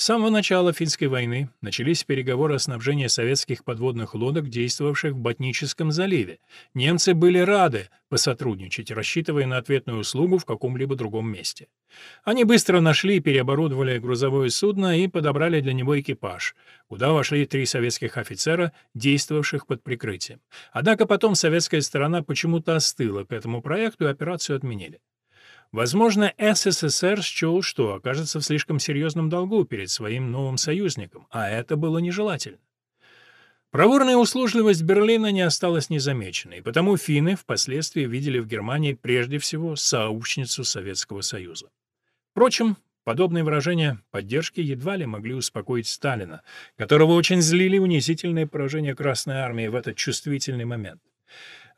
С самого начала финской войны начались переговоры о снабжении советских подводных лодок, действовавших в Ботническом заливе. Немцы были рады посотрудничать, рассчитывая на ответную услугу в каком-либо другом месте. Они быстро нашли и переоборудовали грузовое судно и подобрали для него экипаж, куда вошли три советских офицера, действовавших под прикрытием. Однако потом советская сторона почему-то остыла к этому проекту и операцию отменили. Возможно, СССР счел, что окажется в слишком серьезном долгу перед своим новым союзником, а это было нежелательно. Проворная услужливость Берлина не осталась незамеченной, потому финны впоследствии видели в Германии прежде всего сообщницу Советского Союза. Впрочем, подобные выражения поддержки едва ли могли успокоить Сталина, которого очень злили унизительные поражения Красной Армии в этот чувствительный момент.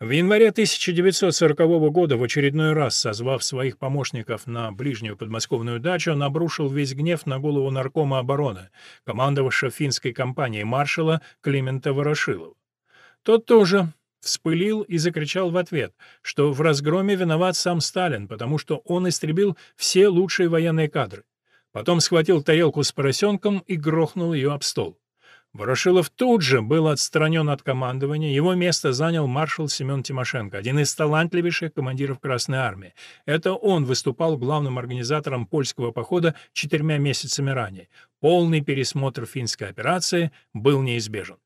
В январе 1940 года, в очередной раз созвав своих помощников на ближнюю подмосковную дачу, он обрушил весь гнев на голову наркома обороны, командовавшего финской компанией маршала Климента Ворошилова. Тот тоже вспылил и закричал в ответ, что в разгроме виноват сам Сталин, потому что он истребил все лучшие военные кадры. Потом схватил тарелку с поросенком и грохнул ее об стол. Ворошилов тут же был отстранен от командования, его место занял маршал Семен Тимошенко, один из талантливейших командиров Красной Армии. Это он выступал главным организатором польского похода четырьмя месяцами ранее. Полный пересмотр финской операции был неизбежен.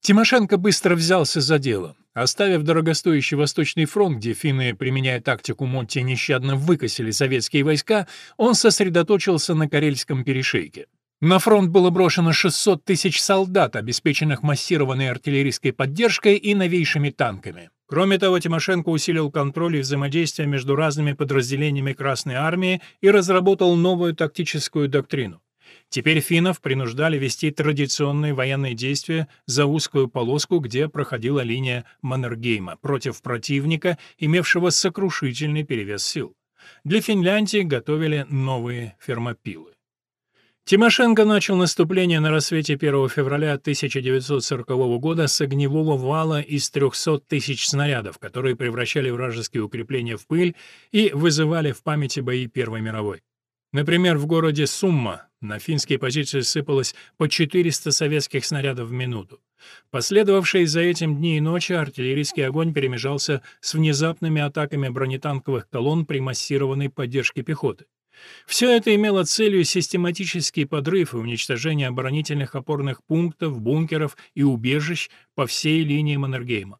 Тимошенко быстро взялся за дело. Оставив дорогостоящий Восточный фронт, где финны, применяя тактику Монти, нещадно выкосили советские войска, он сосредоточился на Карельском перешейке. На фронт было брошено 600 тысяч солдат, обеспеченных массированной артиллерийской поддержкой и новейшими танками. Кроме того, Тимошенко усилил контроль и взаимодействие между разными подразделениями Красной Армии и разработал новую тактическую доктрину. Теперь финнов принуждали вести традиционные военные действия за узкую полоску, где проходила линия Маннергейма, против противника, имевшего сокрушительный перевес сил. Для Финляндии готовили новые фермопилы. Тимошенко начал наступление на рассвете 1 февраля 1940 года с огневого вала из 300 тысяч снарядов, которые превращали вражеские укрепления в пыль и вызывали в памяти бои Первой мировой. Например, в городе Сумма на финские позиции сыпалось по 400 советских снарядов в минуту. Последовавшие за этим дни и ночи артиллерийский огонь перемежался с внезапными атаками бронетанковых колонн при массированной поддержке пехоты. Все это имело целью систематический подрыв и уничтожение оборонительных опорных пунктов, бункеров и убежищ по всей линии Маннергейма.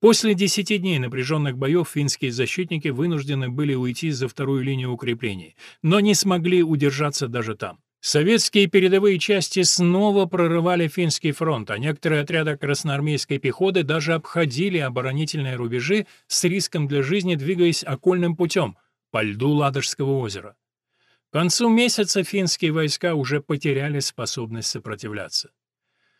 После десяти дней напряженных боев финские защитники вынуждены были уйти за вторую линию укреплений, но не смогли удержаться даже там. Советские передовые части снова прорывали финский фронт, а некоторые отряды красноармейской пехоты даже обходили оборонительные рубежи с риском для жизни, двигаясь окольным путем по льду Ладожского озера. К концу месяца финские войска уже потеряли способность сопротивляться.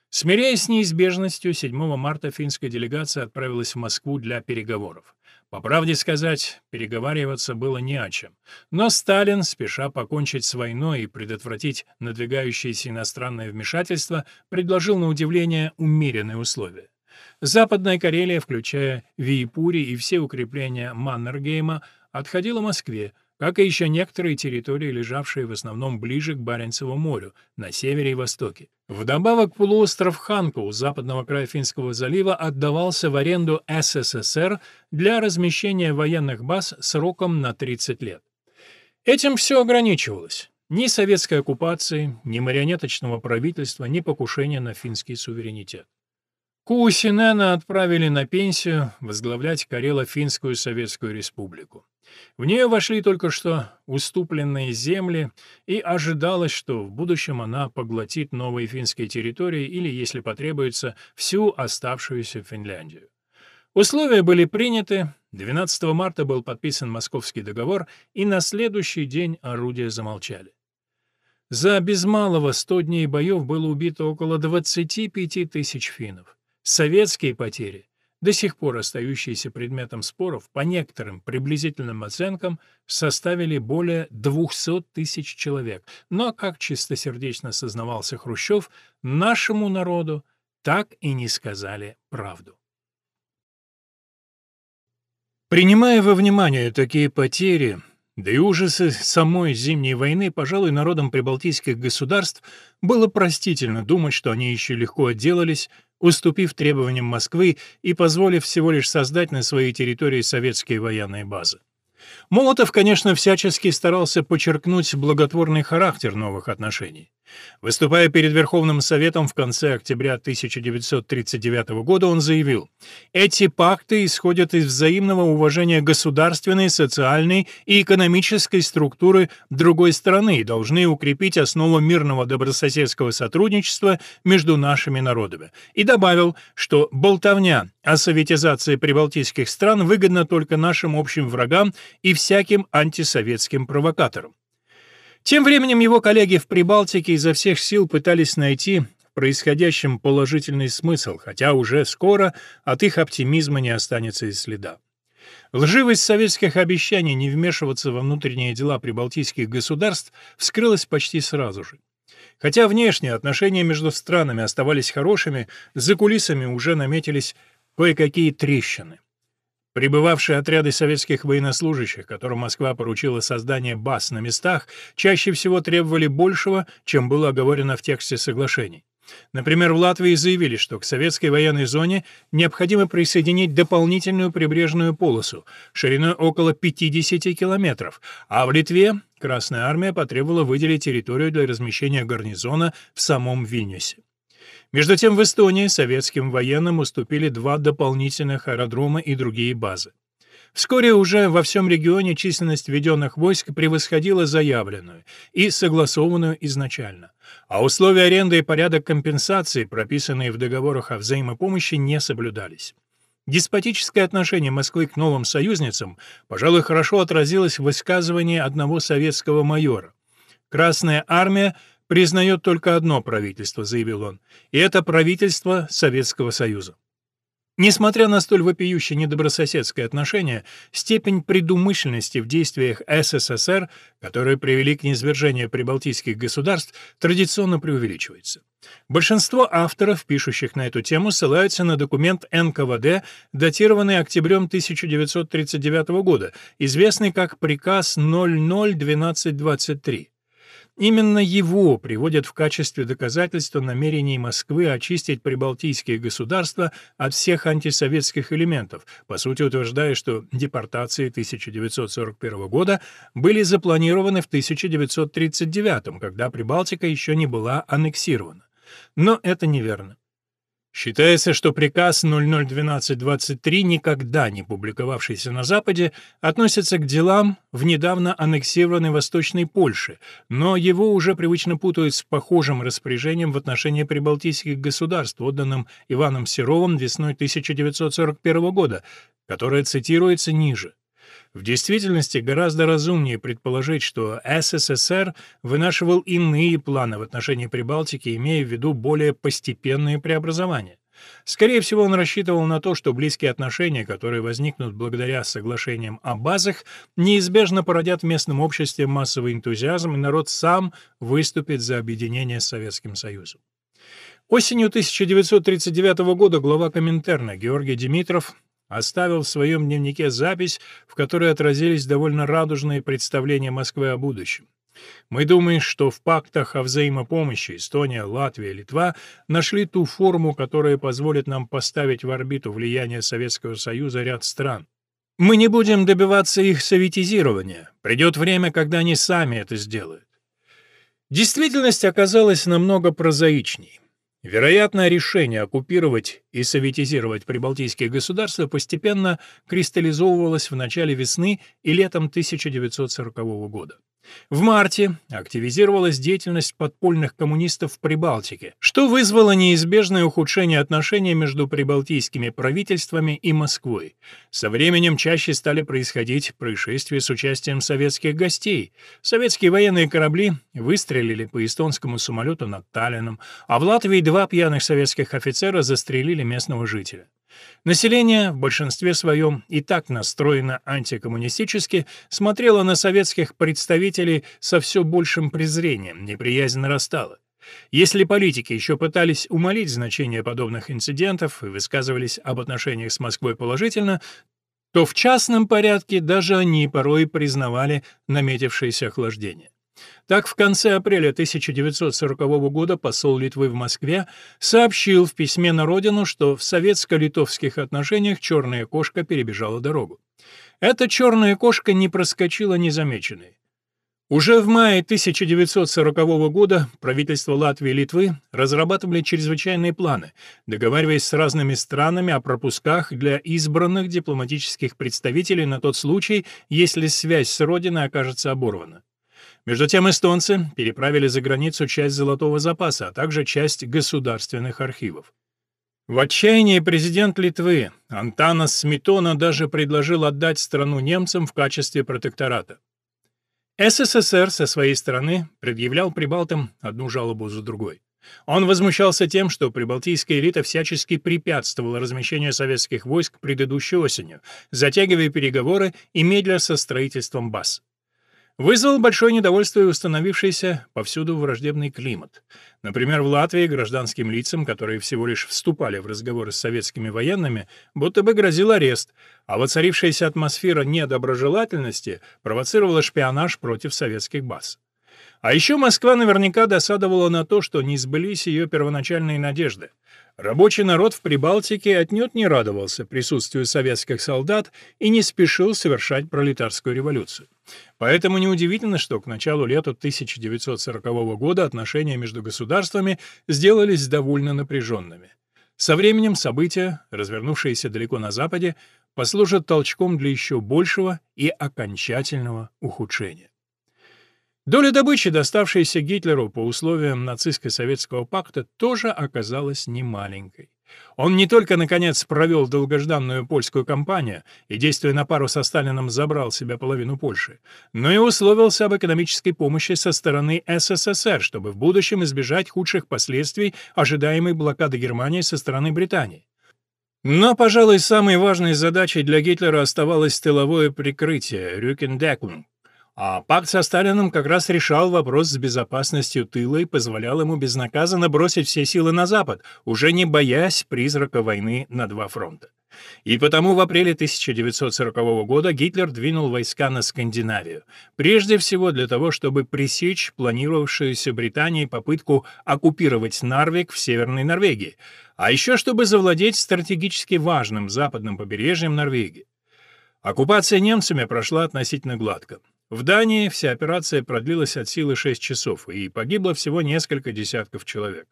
Смиряясь с неизбежностью, 7 марта финская делегация отправилась в Москву для переговоров. По правде сказать, переговариваться было не о чем. Но Сталин, спеша покончить с войной и предотвратить надвигающееся иностранное вмешательство, предложил на удивление умеренные условия. Западная Карелия, включая Виепури и все укрепления Маннергейма, отходила Москве, как и еще некоторые территории, лежавшие в основном ближе к Баренцеву морю, на севере и востоке. Вдобавок полуостров Ханку у западного края Финского залива отдавался в аренду СССР для размещения военных баз сроком на 30 лет. Этим все ограничивалось. Ни советской оккупации, ни марионеточного правительства, ни покушения на финский суверенитет. Куусинена отправили на пенсию возглавлять Карело-Финскую Советскую Республику. В нее вошли только что уступленные земли, и ожидалось, что в будущем она поглотит новые финские территории или, если потребуется, всю оставшуюся Финляндию. Условия были приняты, 12 марта был подписан Московский договор, и на следующий день орудия замолчали. За без малого 100 дней боев было убито около 25 тысяч финнов. Советские потери, до сих пор остающиеся предметом споров, по некоторым приблизительным оценкам, составили более 200 тысяч человек. Но, как чистосердечно сознавался Хрущев, нашему народу так и не сказали правду. Принимая во внимание такие потери, да и ужасы самой зимней войны, пожалуй, народам прибалтийских государств было простительно думать, что они еще легко отделались уступив требованиям Москвы и позволив всего лишь создать на своей территории советские военные базы. Молотов, конечно, всячески старался подчеркнуть благотворный характер новых отношений. Выступая перед Верховным Советом в конце октября 1939 года, он заявил, «Эти пакты исходят из взаимного уважения государственной, социальной и экономической структуры другой страны и должны укрепить основу мирного добрососедского сотрудничества между нашими народами». И добавил, что болтовня о советизации прибалтийских стран выгодна только нашим общим врагам и всяким антисоветским провокаторам. Тем временем его коллеги в Прибалтике изо всех сил пытались найти в происходящем положительный смысл, хотя уже скоро от их оптимизма не останется и следа. Лживость советских обещаний не вмешиваться во внутренние дела прибалтийских государств вскрылась почти сразу же. Хотя внешние отношения между странами оставались хорошими, за кулисами уже наметились кое-какие трещины. Прибывавшие отряды советских военнослужащих, которым Москва поручила создание баз на местах, чаще всего требовали большего, чем было оговорено в тексте соглашений. Например, в Латвии заявили, что к советской военной зоне необходимо присоединить дополнительную прибрежную полосу шириной около 50 километров, а в Литве Красная армия потребовала выделить территорию для размещения гарнизона в самом Вильнюсе. Между тем в Эстонии советским военным уступили два дополнительных аэродрома и другие базы. Вскоре уже во всем регионе численность введенных войск превосходила заявленную и согласованную изначально, а условия аренды и порядок компенсации, прописанные в договорах о взаимопомощи, не соблюдались. Деспотическое отношение Москвы к новым союзницам, пожалуй, хорошо отразилось в высказывании одного советского майора. Красная армия признает только одно правительство, заявил он, и это правительство Советского Союза. Несмотря на столь вопиющее недобрососедское отношение, степень предумышленности в действиях СССР, которые привели к низвержению прибалтийских государств, традиционно преувеличивается. Большинство авторов, пишущих на эту тему, ссылаются на документ НКВД, датированный октябрем 1939 года, известный как приказ 001223. Именно его приводят в качестве доказательства намерений Москвы очистить прибалтийские государства от всех антисоветских элементов, по сути утверждая, что депортации 1941 года были запланированы в 1939, когда Прибалтика еще не была аннексирована. Но это неверно. Считается, что приказ 001223, никогда не публиковавшийся на Западе, относится к делам в недавно аннексированной Восточной Польше, но его уже привычно путают с похожим распоряжением в отношении прибалтийских государств, отданным Иваном Серовым весной 1941 года, которое цитируется ниже. В действительности гораздо разумнее предположить, что СССР вынашивал иные планы в отношении Прибалтики, имея в виду более постепенные преобразования. Скорее всего, он рассчитывал на то, что близкие отношения, которые возникнут благодаря соглашениям о базах, неизбежно породят в местном обществе массовый энтузиазм, и народ сам выступит за объединение с Советским Союзом. Осенью 1939 года глава Коминтерна Георгий Димитров оставил в своем дневнике запись, в которой отразились довольно радужные представления Москвы о будущем. Мы думаем, что в пактах о взаимопомощи Эстония, Латвия, Литва нашли ту форму, которая позволит нам поставить в орбиту влияния Советского Союза ряд стран. Мы не будем добиваться их советизирования. Придет время, когда они сами это сделают. Действительность оказалась намного прозаичней. Вероятно, решение оккупировать и советизировать прибалтийские государства постепенно кристаллизовывалось в начале весны и летом 1940 года. В марте активизировалась деятельность подпольных коммунистов в Прибалтике, что вызвало неизбежное ухудшение отношений между прибалтийскими правительствами и Москвой. Со временем чаще стали происходить происшествия с участием советских гостей. Советские военные корабли выстрелили по эстонскому самолету над Таллином, а в Латвии два пьяных советских офицера застрелили местного жителя. Население в большинстве своем и так настроено антикоммунистически, смотрело на советских представителей со все большим презрением, неприязнь нарастала. Если политики еще пытались умолить значение подобных инцидентов и высказывались об отношениях с Москвой положительно, то в частном порядке даже они порой признавали наметившееся охлаждение. Так, в конце апреля 1940 года посол Литвы в Москве сообщил в письме на родину, что в советско-литовских отношениях черная кошка перебежала дорогу. Эта черная кошка не проскочила незамеченной. Уже в мае 1940 года правительство Латвии и Литвы разрабатывали чрезвычайные планы, договариваясь с разными странами о пропусках для избранных дипломатических представителей на тот случай, если связь с родиной окажется оборвана. Между тем эстонцы переправили за границу часть золотого запаса, а также часть государственных архивов. В отчаянии президент Литвы Антанас Смитона даже предложил отдать страну немцам в качестве протектората. СССР со своей стороны предъявлял прибалтам одну жалобу за другой. Он возмущался тем, что прибалтийская элита всячески препятствовала размещению советских войск предыдущей осенью, затягивая переговоры и медля со строительством баз вызвал большое недовольство и установившийся повсюду враждебный климат. Например, в Латвии гражданским лицам, которые всего лишь вступали в разговоры с советскими военными, будто бы грозил арест, а воцарившаяся атмосфера недоброжелательности провоцировала шпионаж против советских баз. А еще Москва наверняка досадовала на то, что не сбылись ее первоначальные надежды. Рабочий народ в Прибалтике отнюдь не радовался присутствию советских солдат и не спешил совершать пролетарскую революцию. Поэтому неудивительно, что к началу лета 1940 года отношения между государствами сделались довольно напряженными. Со временем события, развернувшиеся далеко на Западе, послужат толчком для еще большего и окончательного ухудшения. Доля добычи, доставшаяся Гитлеру по условиям нацистско-советского пакта, тоже оказалась немаленькой. Он не только, наконец, провел долгожданную польскую кампанию и, действуя на пару со Сталином, забрал себе половину Польши, но и условился об экономической помощи со стороны СССР, чтобы в будущем избежать худших последствий ожидаемой блокады Германии со стороны Британии. Но, пожалуй, самой важной задачей для Гитлера оставалось тыловое прикрытие – Рюкендекунг. А пакт со Сталиным как раз решал вопрос с безопасностью тыла и позволял ему безнаказанно бросить все силы на Запад, уже не боясь призрака войны на два фронта. И потому в апреле 1940 года Гитлер двинул войска на Скандинавию, прежде всего для того, чтобы пресечь планировавшуюся Британией попытку оккупировать Нарвик в Северной Норвегии, а еще чтобы завладеть стратегически важным западным побережьем Норвегии. Оккупация немцами прошла относительно гладко. В Дании вся операция продлилась от силы 6 часов, и погибло всего несколько десятков человек.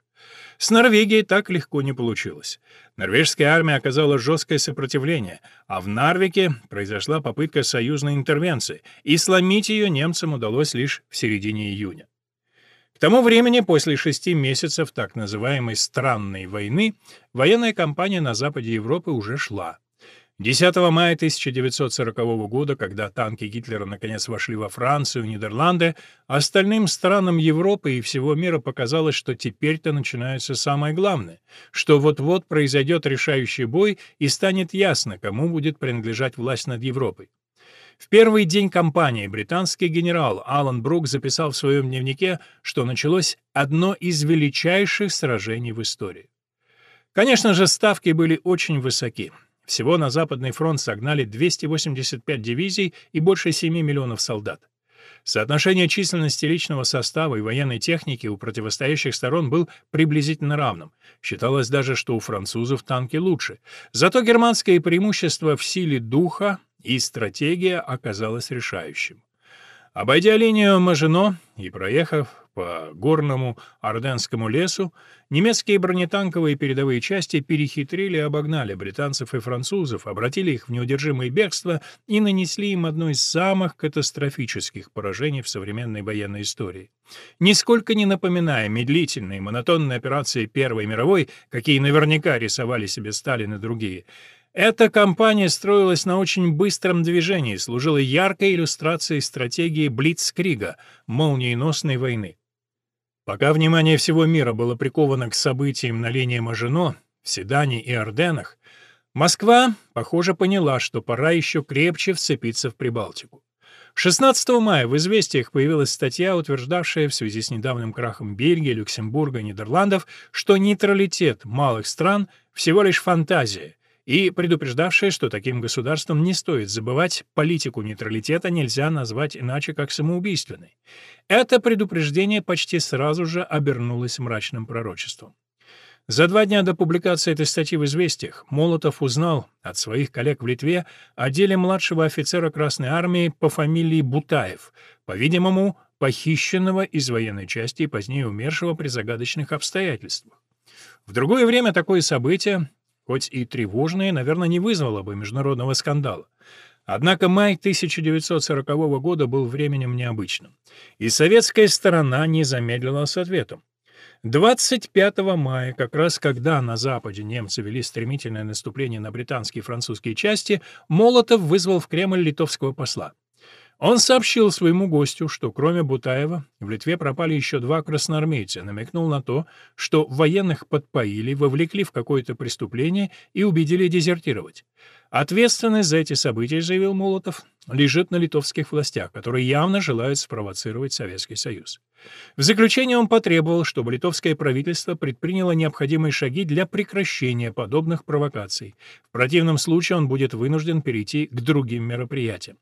С Норвегией так легко не получилось. Норвежская армия оказала жесткое сопротивление, а в Нарвике произошла попытка союзной интервенции, и сломить ее немцам удалось лишь в середине июня. К тому времени, после шести месяцев так называемой «странной войны», военная кампания на западе Европы уже шла. 10 мая 1940 года, когда танки Гитлера наконец вошли во Францию Нидерланды, остальным странам Европы и всего мира показалось, что теперь-то начинается самое главное, что вот-вот произойдет решающий бой и станет ясно, кому будет принадлежать власть над Европой. В первый день кампании британский генерал Алан Брук записал в своем дневнике, что началось одно из величайших сражений в истории. Конечно же, ставки были очень высоки. Всего на Западный фронт согнали 285 дивизий и больше 7 миллионов солдат. Соотношение численности личного состава и военной техники у противостоящих сторон был приблизительно равным. Считалось даже, что у французов танки лучше. Зато германское преимущество в силе духа и стратегия оказалось решающим. Обойдя линию Мажино и проехав по горному Орденскому лесу, немецкие бронетанковые передовые части перехитрили и обогнали британцев и французов, обратили их в неудержимое бегство и нанесли им одно из самых катастрофических поражений в современной военной истории. Нисколько не напоминая медлительные монотонные операции Первой мировой, какие наверняка рисовали себе Сталин и другие, эта кампания строилась на очень быстром движении, служила яркой иллюстрацией стратегии Блицкрига, молниеносной войны. Пока внимание всего мира было приковано к событиям на линии Мажино, в Седане и Орденах, Москва, похоже, поняла, что пора еще крепче вцепиться в Прибалтику. 16 мая в «Известиях» появилась статья, утверждавшая в связи с недавним крахом Бельгии, Люксембурга и Нидерландов, что нейтралитет малых стран — всего лишь фантазия, и предупреждавшая, что таким государствам не стоит забывать, политику нейтралитета нельзя назвать иначе как самоубийственной. Это предупреждение почти сразу же обернулось мрачным пророчеством. За два дня до публикации этой статьи в «Известиях» Молотов узнал от своих коллег в Литве о деле младшего офицера Красной Армии по фамилии Бутаев, по-видимому, похищенного из военной части и позднее умершего при загадочных обстоятельствах. В другое время такое событие хоть и тревожное, наверное, не вызвало бы международного скандала. Однако май 1940 года был временем необычным, и советская сторона не замедлила с ответом. 25 мая, как раз когда на Западе немцы вели стремительное наступление на британские и французские части, Молотов вызвал в Кремль литовского посла. Он сообщил своему гостю, что кроме Бутаева в Литве пропали еще два красноармейца, намекнул на то, что военных подпоили, вовлекли в какое-то преступление и убедили дезертировать. Ответственность за эти события, заявил Молотов, лежит на литовских властях, которые явно желают спровоцировать Советский Союз. В заключение он потребовал, чтобы литовское правительство предприняло необходимые шаги для прекращения подобных провокаций. В противном случае он будет вынужден перейти к другим мероприятиям.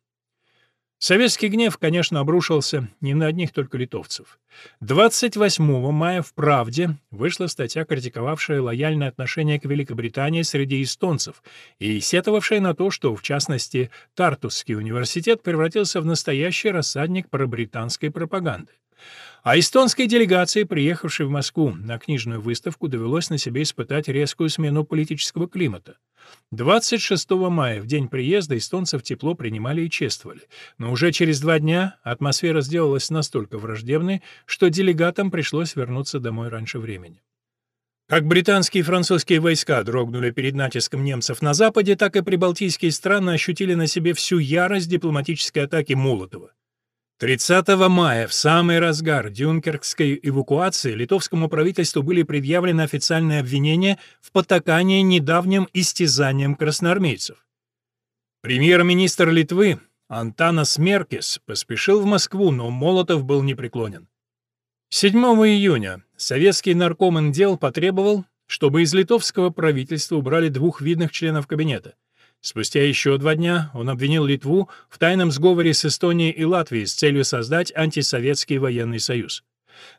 Советский гнев, конечно, обрушился не на одних только литовцев. 28 мая в «Правде» вышла статья, критиковавшая лояльное отношение к Великобритании среди эстонцев и сетовавшая на то, что, в частности, Тартусский университет превратился в настоящий рассадник пробританской пропаганды. А эстонской делегации, приехавшей в Москву на книжную выставку, довелось на себе испытать резкую смену политического климата. 26 мая, в день приезда, эстонцев тепло принимали и чествовали. Но уже через два дня атмосфера сделалась настолько враждебной, что делегатам пришлось вернуться домой раньше времени. Как британские и французские войска дрогнули перед натиском немцев на Западе, так и прибалтийские страны ощутили на себе всю ярость дипломатической атаки Молотова. 30 мая, в самый разгар дюнкеркской эвакуации, литовскому правительству были предъявлены официальные обвинения в потакании недавним истязанием красноармейцев. Премьер-министр Литвы Антанас Меркис поспешил в Москву, но Молотов был непреклонен. 7 июня советский нарком дел потребовал, чтобы из литовского правительства убрали двух видных членов кабинета — Спустя еще два дня он обвинил Литву в тайном сговоре с Эстонией и Латвией с целью создать антисоветский военный союз.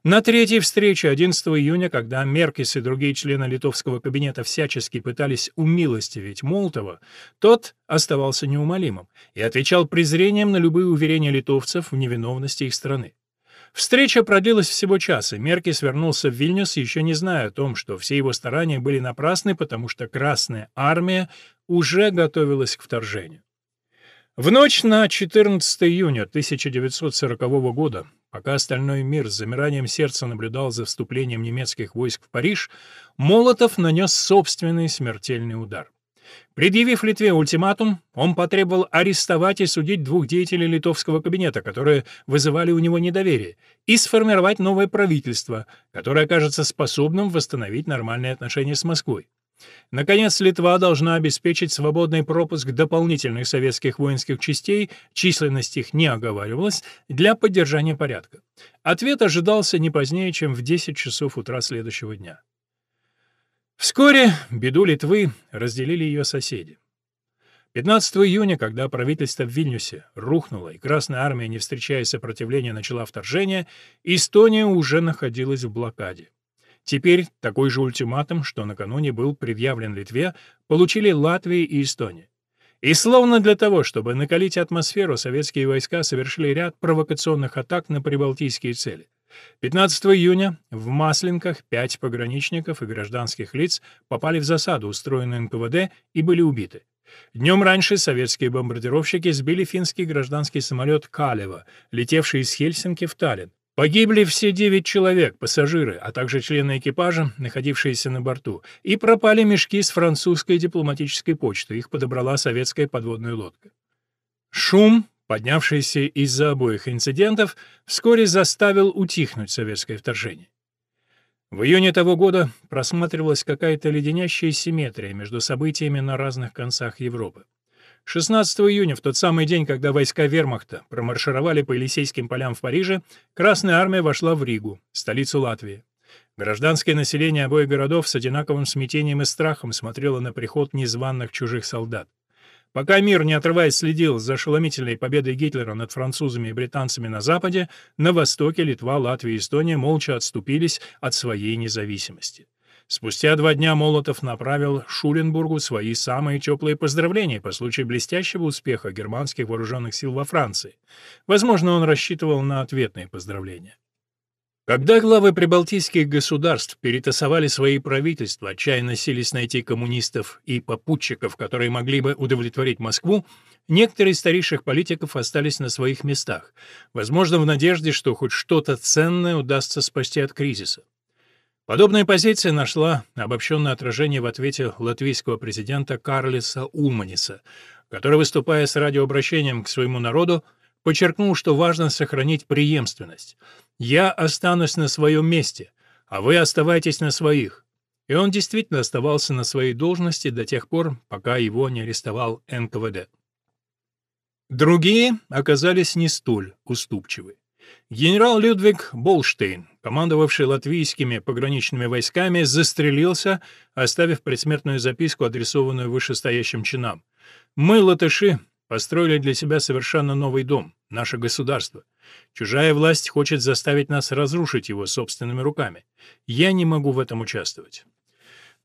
На третьей встрече 11 июня, когда Меркис и другие члены литовского кабинета всячески пытались умилостивить Молотова, тот оставался неумолимым и отвечал презрением на любые уверения литовцев в невиновности их страны. Встреча продлилась всего час, и Меркис вернулся в Вильнюс, еще не зная о том, что все его старания были напрасны, потому что Красная Армия уже готовилась к вторжению. В ночь на 14 июня 1940 года, пока остальной мир с замиранием сердца наблюдал за вступлением немецких войск в Париж, Молотов нанес собственный смертельный удар. Предъявив Литве ультиматум, он потребовал арестовать и судить двух деятелей литовского кабинета, которые вызывали у него недоверие, и сформировать новое правительство, которое окажется способным восстановить нормальные отношения с Москвой. Наконец, Литва должна обеспечить свободный пропуск дополнительных советских воинских частей, численность их не оговаривалась, для поддержания порядка. Ответ ожидался не позднее, чем в 10 часов утра следующего дня. Вскоре беду Литвы разделили ее соседи. 15 июня, когда правительство в Вильнюсе рухнуло и Красная Армия, не встречая сопротивления, начала вторжение, Эстония уже находилась в блокаде. Теперь такой же ультиматум, что накануне был предъявлен Литве, получили Латвия и Эстония. И словно для того, чтобы накалить атмосферу, советские войска совершили ряд провокационных атак на прибалтийские цели. 15 июня в Масленках пять пограничников и гражданских лиц попали в засаду, устроенную НКВД, и были убиты. Днем раньше советские бомбардировщики сбили финский гражданский самолет «Калева», летевший из Хельсинки в Таллин. Погибли все девять человек, пассажиры, а также члены экипажа, находившиеся на борту, и пропали мешки с французской дипломатической почты, их подобрала советская подводная лодка. Шум, поднявшийся из-за обоих инцидентов, вскоре заставил утихнуть советское вторжение. В июне того года просматривалась какая-то леденящая симметрия между событиями на разных концах Европы. 16 июня, в тот самый день, когда войска вермахта промаршировали по Елисейским полям в Париже, Красная армия вошла в Ригу, столицу Латвии. Гражданское население обоих городов с одинаковым смятением и страхом смотрело на приход незваных чужих солдат. Пока мир, не отрываясь, следил за ошеломительной победой Гитлера над французами и британцами на Западе, на Востоке Литва, Латвия и Эстония молча отступились от своей независимости. Спустя два дня Молотов направил Шуленбургу свои самые теплые поздравления по случаю блестящего успеха германских вооруженных сил во Франции. Возможно, он рассчитывал на ответные поздравления. Когда главы прибалтийских государств перетасовали свои правительства, отчаянно сились найти коммунистов и попутчиков, которые могли бы удовлетворить Москву, некоторые из старейших политиков остались на своих местах, возможно, в надежде, что хоть что-то ценное удастся спасти от кризиса. Подобная позиция нашла обобщенное отражение в ответе латвийского президента Карлиса Улманиса, который, выступая с радиообращением к своему народу, подчеркнул, что важно сохранить преемственность. «Я останусь на своем месте, а вы оставайтесь на своих». И он действительно оставался на своей должности до тех пор, пока его не арестовал НКВД. Другие оказались не столь уступчивы. Генерал Людвиг Болштейн, командовавший латвийскими пограничными войсками, застрелился, оставив предсмертную записку, адресованную вышестоящим чинам. «Мы, латыши, построили для себя совершенно новый дом, наше государство. Чужая власть хочет заставить нас разрушить его собственными руками. Я не могу в этом участвовать.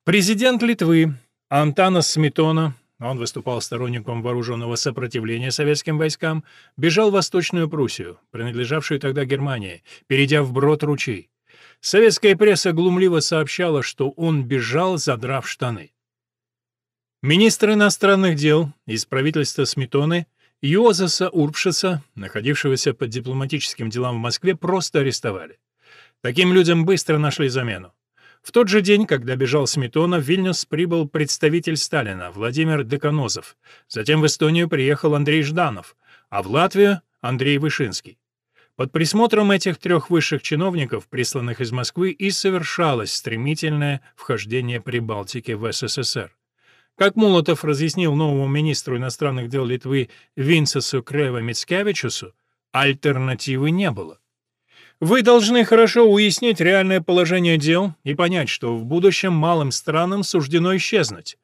Президент Литвы Антанас Сметона, он выступал сторонником вооруженного сопротивления советским войскам, бежал в Восточную Пруссию, принадлежавшую тогда Германии, перейдя в брод ручей. Советская пресса глумливо сообщала, что он бежал, задрав штаны. Министр иностранных дел из правительства Сметоны Йозеса Урбшеса, находившегося под дипломатическим делам в Москве, просто арестовали. Таким людям быстро нашли замену. В тот же день, когда бежал Сметона, в Вильнюс прибыл представитель Сталина Владимир Деканозов. Затем в Эстонию приехал Андрей Жданов, а в Латвию — Андрей Вышинский. Под присмотром этих трех высших чиновников, присланных из Москвы, и совершалось стремительное вхождение Прибалтики в СССР. Как Молотов разъяснил новому министру иностранных дел Литвы Винцесу Крева Мицкевичусу, альтернативы не было. Вы должны хорошо уяснить реальное положение дел и понять, что в будущем малым странам суждено исчезнуть.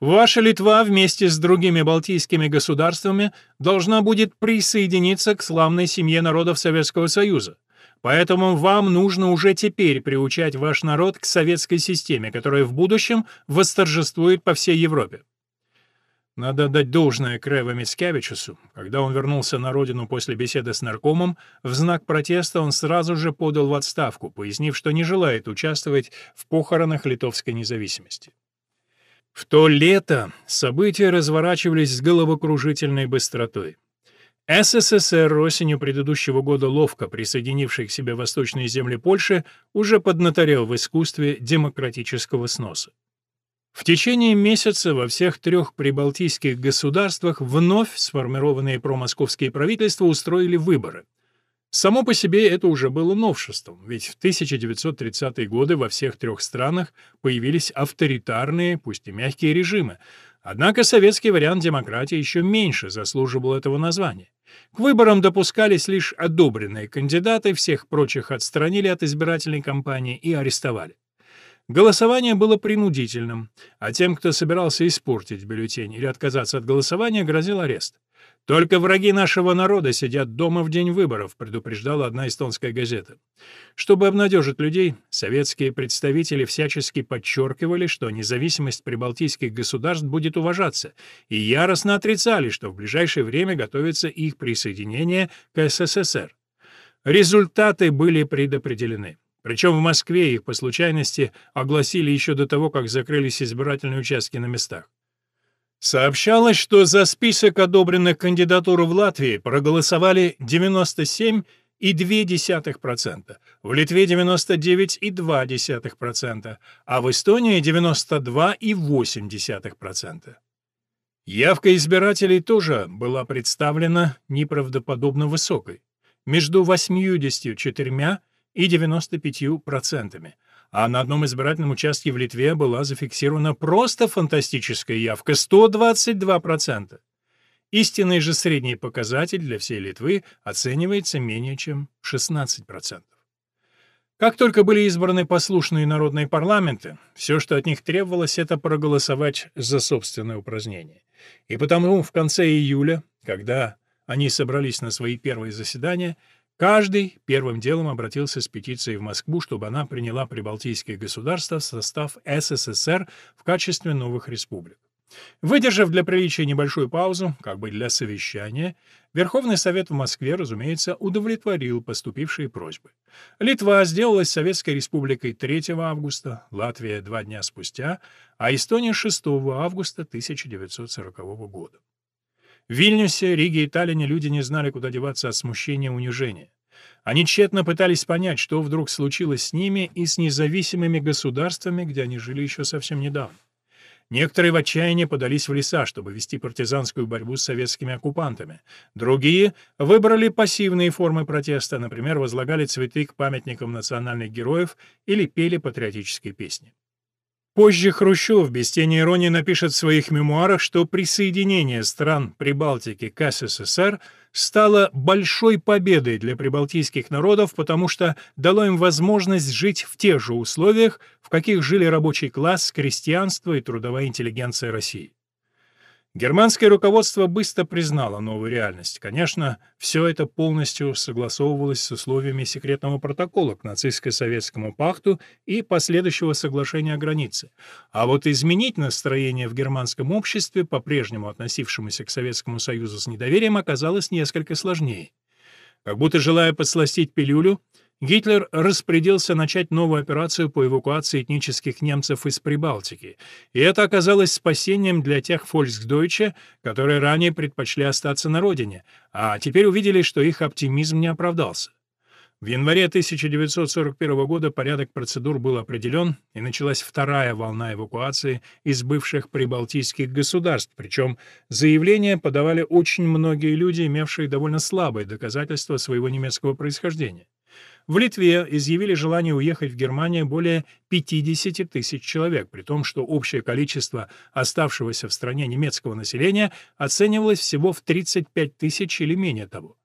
Ваша Литва вместе с другими балтийскими государствами должна будет присоединиться к славной семье народов Советского Союза. Поэтому вам нужно уже теперь приучать ваш народ к советской системе, которая в будущем восторжествует по всей Европе. Надо дать должное Крева Мицкевичусу. Когда он вернулся на родину после беседы с наркомом, в знак протеста он сразу же подал в отставку, пояснив, что не желает участвовать в похоронах литовской независимости. В то лето события разворачивались с головокружительной быстротой. СССР осенью предыдущего года ловко присоединивший к себе восточные земли Польши уже поднаторел в искусстве демократического сноса. В течение месяца во всех трех прибалтийских государствах вновь сформированные промосковские правительства устроили выборы. Само по себе это уже было новшеством, ведь в 1930-е годы во всех трех странах появились авторитарные, пусть и мягкие режимы, однако советский вариант демократии еще меньше заслуживал этого названия. К выборам допускались лишь одобренные кандидаты, всех прочих отстранили от избирательной кампании и арестовали. Голосование было принудительным, а тем, кто собирался испортить бюллетень или отказаться от голосования, грозил арест. «Только враги нашего народа сидят дома в день выборов», предупреждала одна эстонская газета. Чтобы обнадежить людей, советские представители всячески подчеркивали, что независимость прибалтийских государств будет уважаться, и яростно отрицали, что в ближайшее время готовится их присоединение к СССР. Результаты были предопределены. Причем в Москве их по случайности огласили еще до того, как закрылись избирательные участки на местах. Сообщалось, что за список одобренных кандидатур в Латвии проголосовали 97,2%, в Литве 99,2%, а в Эстонии 92,8%. Явка избирателей тоже была представлена неправдоподобно высокой — между 84 и 95%, а на одном избирательном участке в Литве была зафиксирована просто фантастическая явка — 122%. Истинный же средний показатель для всей Литвы оценивается менее чем 16%. Как только были избраны послушные народные парламенты, все, что от них требовалось, это проголосовать за собственное упразднение. И потому в конце июля, когда они собрались на свои первые заседания, Каждый первым делом обратился с петицией в Москву, чтобы она приняла прибалтийские государства в состав СССР в качестве новых республик. Выдержав для приличия небольшую паузу, как бы для совещания, Верховный Совет в Москве, разумеется, удовлетворил поступившие просьбы. Литва сделалась Советской Республикой 3 августа, Латвия два дня спустя, а Эстония 6 августа 1940 года. В Вильнюсе, Риге и Таллине люди не знали, куда деваться от смущения и унижения. Они тщетно пытались понять, что вдруг случилось с ними и с независимыми государствами, где они жили еще совсем недавно. Некоторые в отчаянии подались в леса, чтобы вести партизанскую борьбу с советскими оккупантами. Другие выбрали пассивные формы протеста, например, возлагали цветы к памятникам национальных героев или пели патриотические песни. Позже Хрущев без тени иронии напишет в своих мемуарах, что присоединение стран Прибалтики к СССР стало большой победой для прибалтийских народов, потому что дало им возможность жить в тех же условиях, в каких жили рабочий класс, крестьянство и трудовая интеллигенция России. Германское руководство быстро признало новую реальность. Конечно, все это полностью согласовывалось с условиями секретного протокола к нацистско-советскому пакту и последующего соглашения о границе. А вот изменить настроение в германском обществе, по-прежнему относившемуся к Советскому Союзу с недоверием, оказалось несколько сложнее. Как будто желая подсластить пилюлю, Гитлер распорядился начать новую операцию по эвакуации этнических немцев из Прибалтики, и это оказалось спасением для тех фольксдойче, которые ранее предпочли остаться на родине, а теперь увидели, что их оптимизм не оправдался. В январе 1941 года порядок процедур был определен, и началась вторая волна эвакуации из бывших прибалтийских государств, причем заявления подавали очень многие люди, имевшие довольно слабые доказательства своего немецкого происхождения. В Литве изъявили желание уехать в Германию более 50 тысяч человек, при том, что общее количество оставшегося в стране немецкого населения оценивалось всего в 35 тысяч или менее того.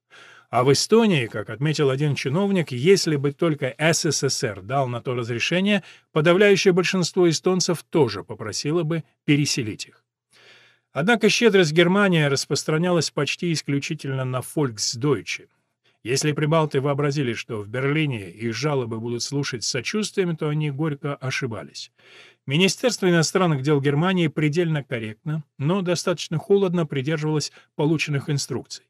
А в Эстонии, как отметил один чиновник, если бы только СССР дал на то разрешение, подавляющее большинство эстонцев тоже попросило бы переселить их. Однако щедрость Германии распространялась почти исключительно на Volksdeutsche. Если прибалты вообразили, что в Берлине их жалобы будут слушать с сочувствием, то они горько ошибались. Министерство иностранных дел Германии предельно корректно, но достаточно холодно придерживалось полученных инструкций.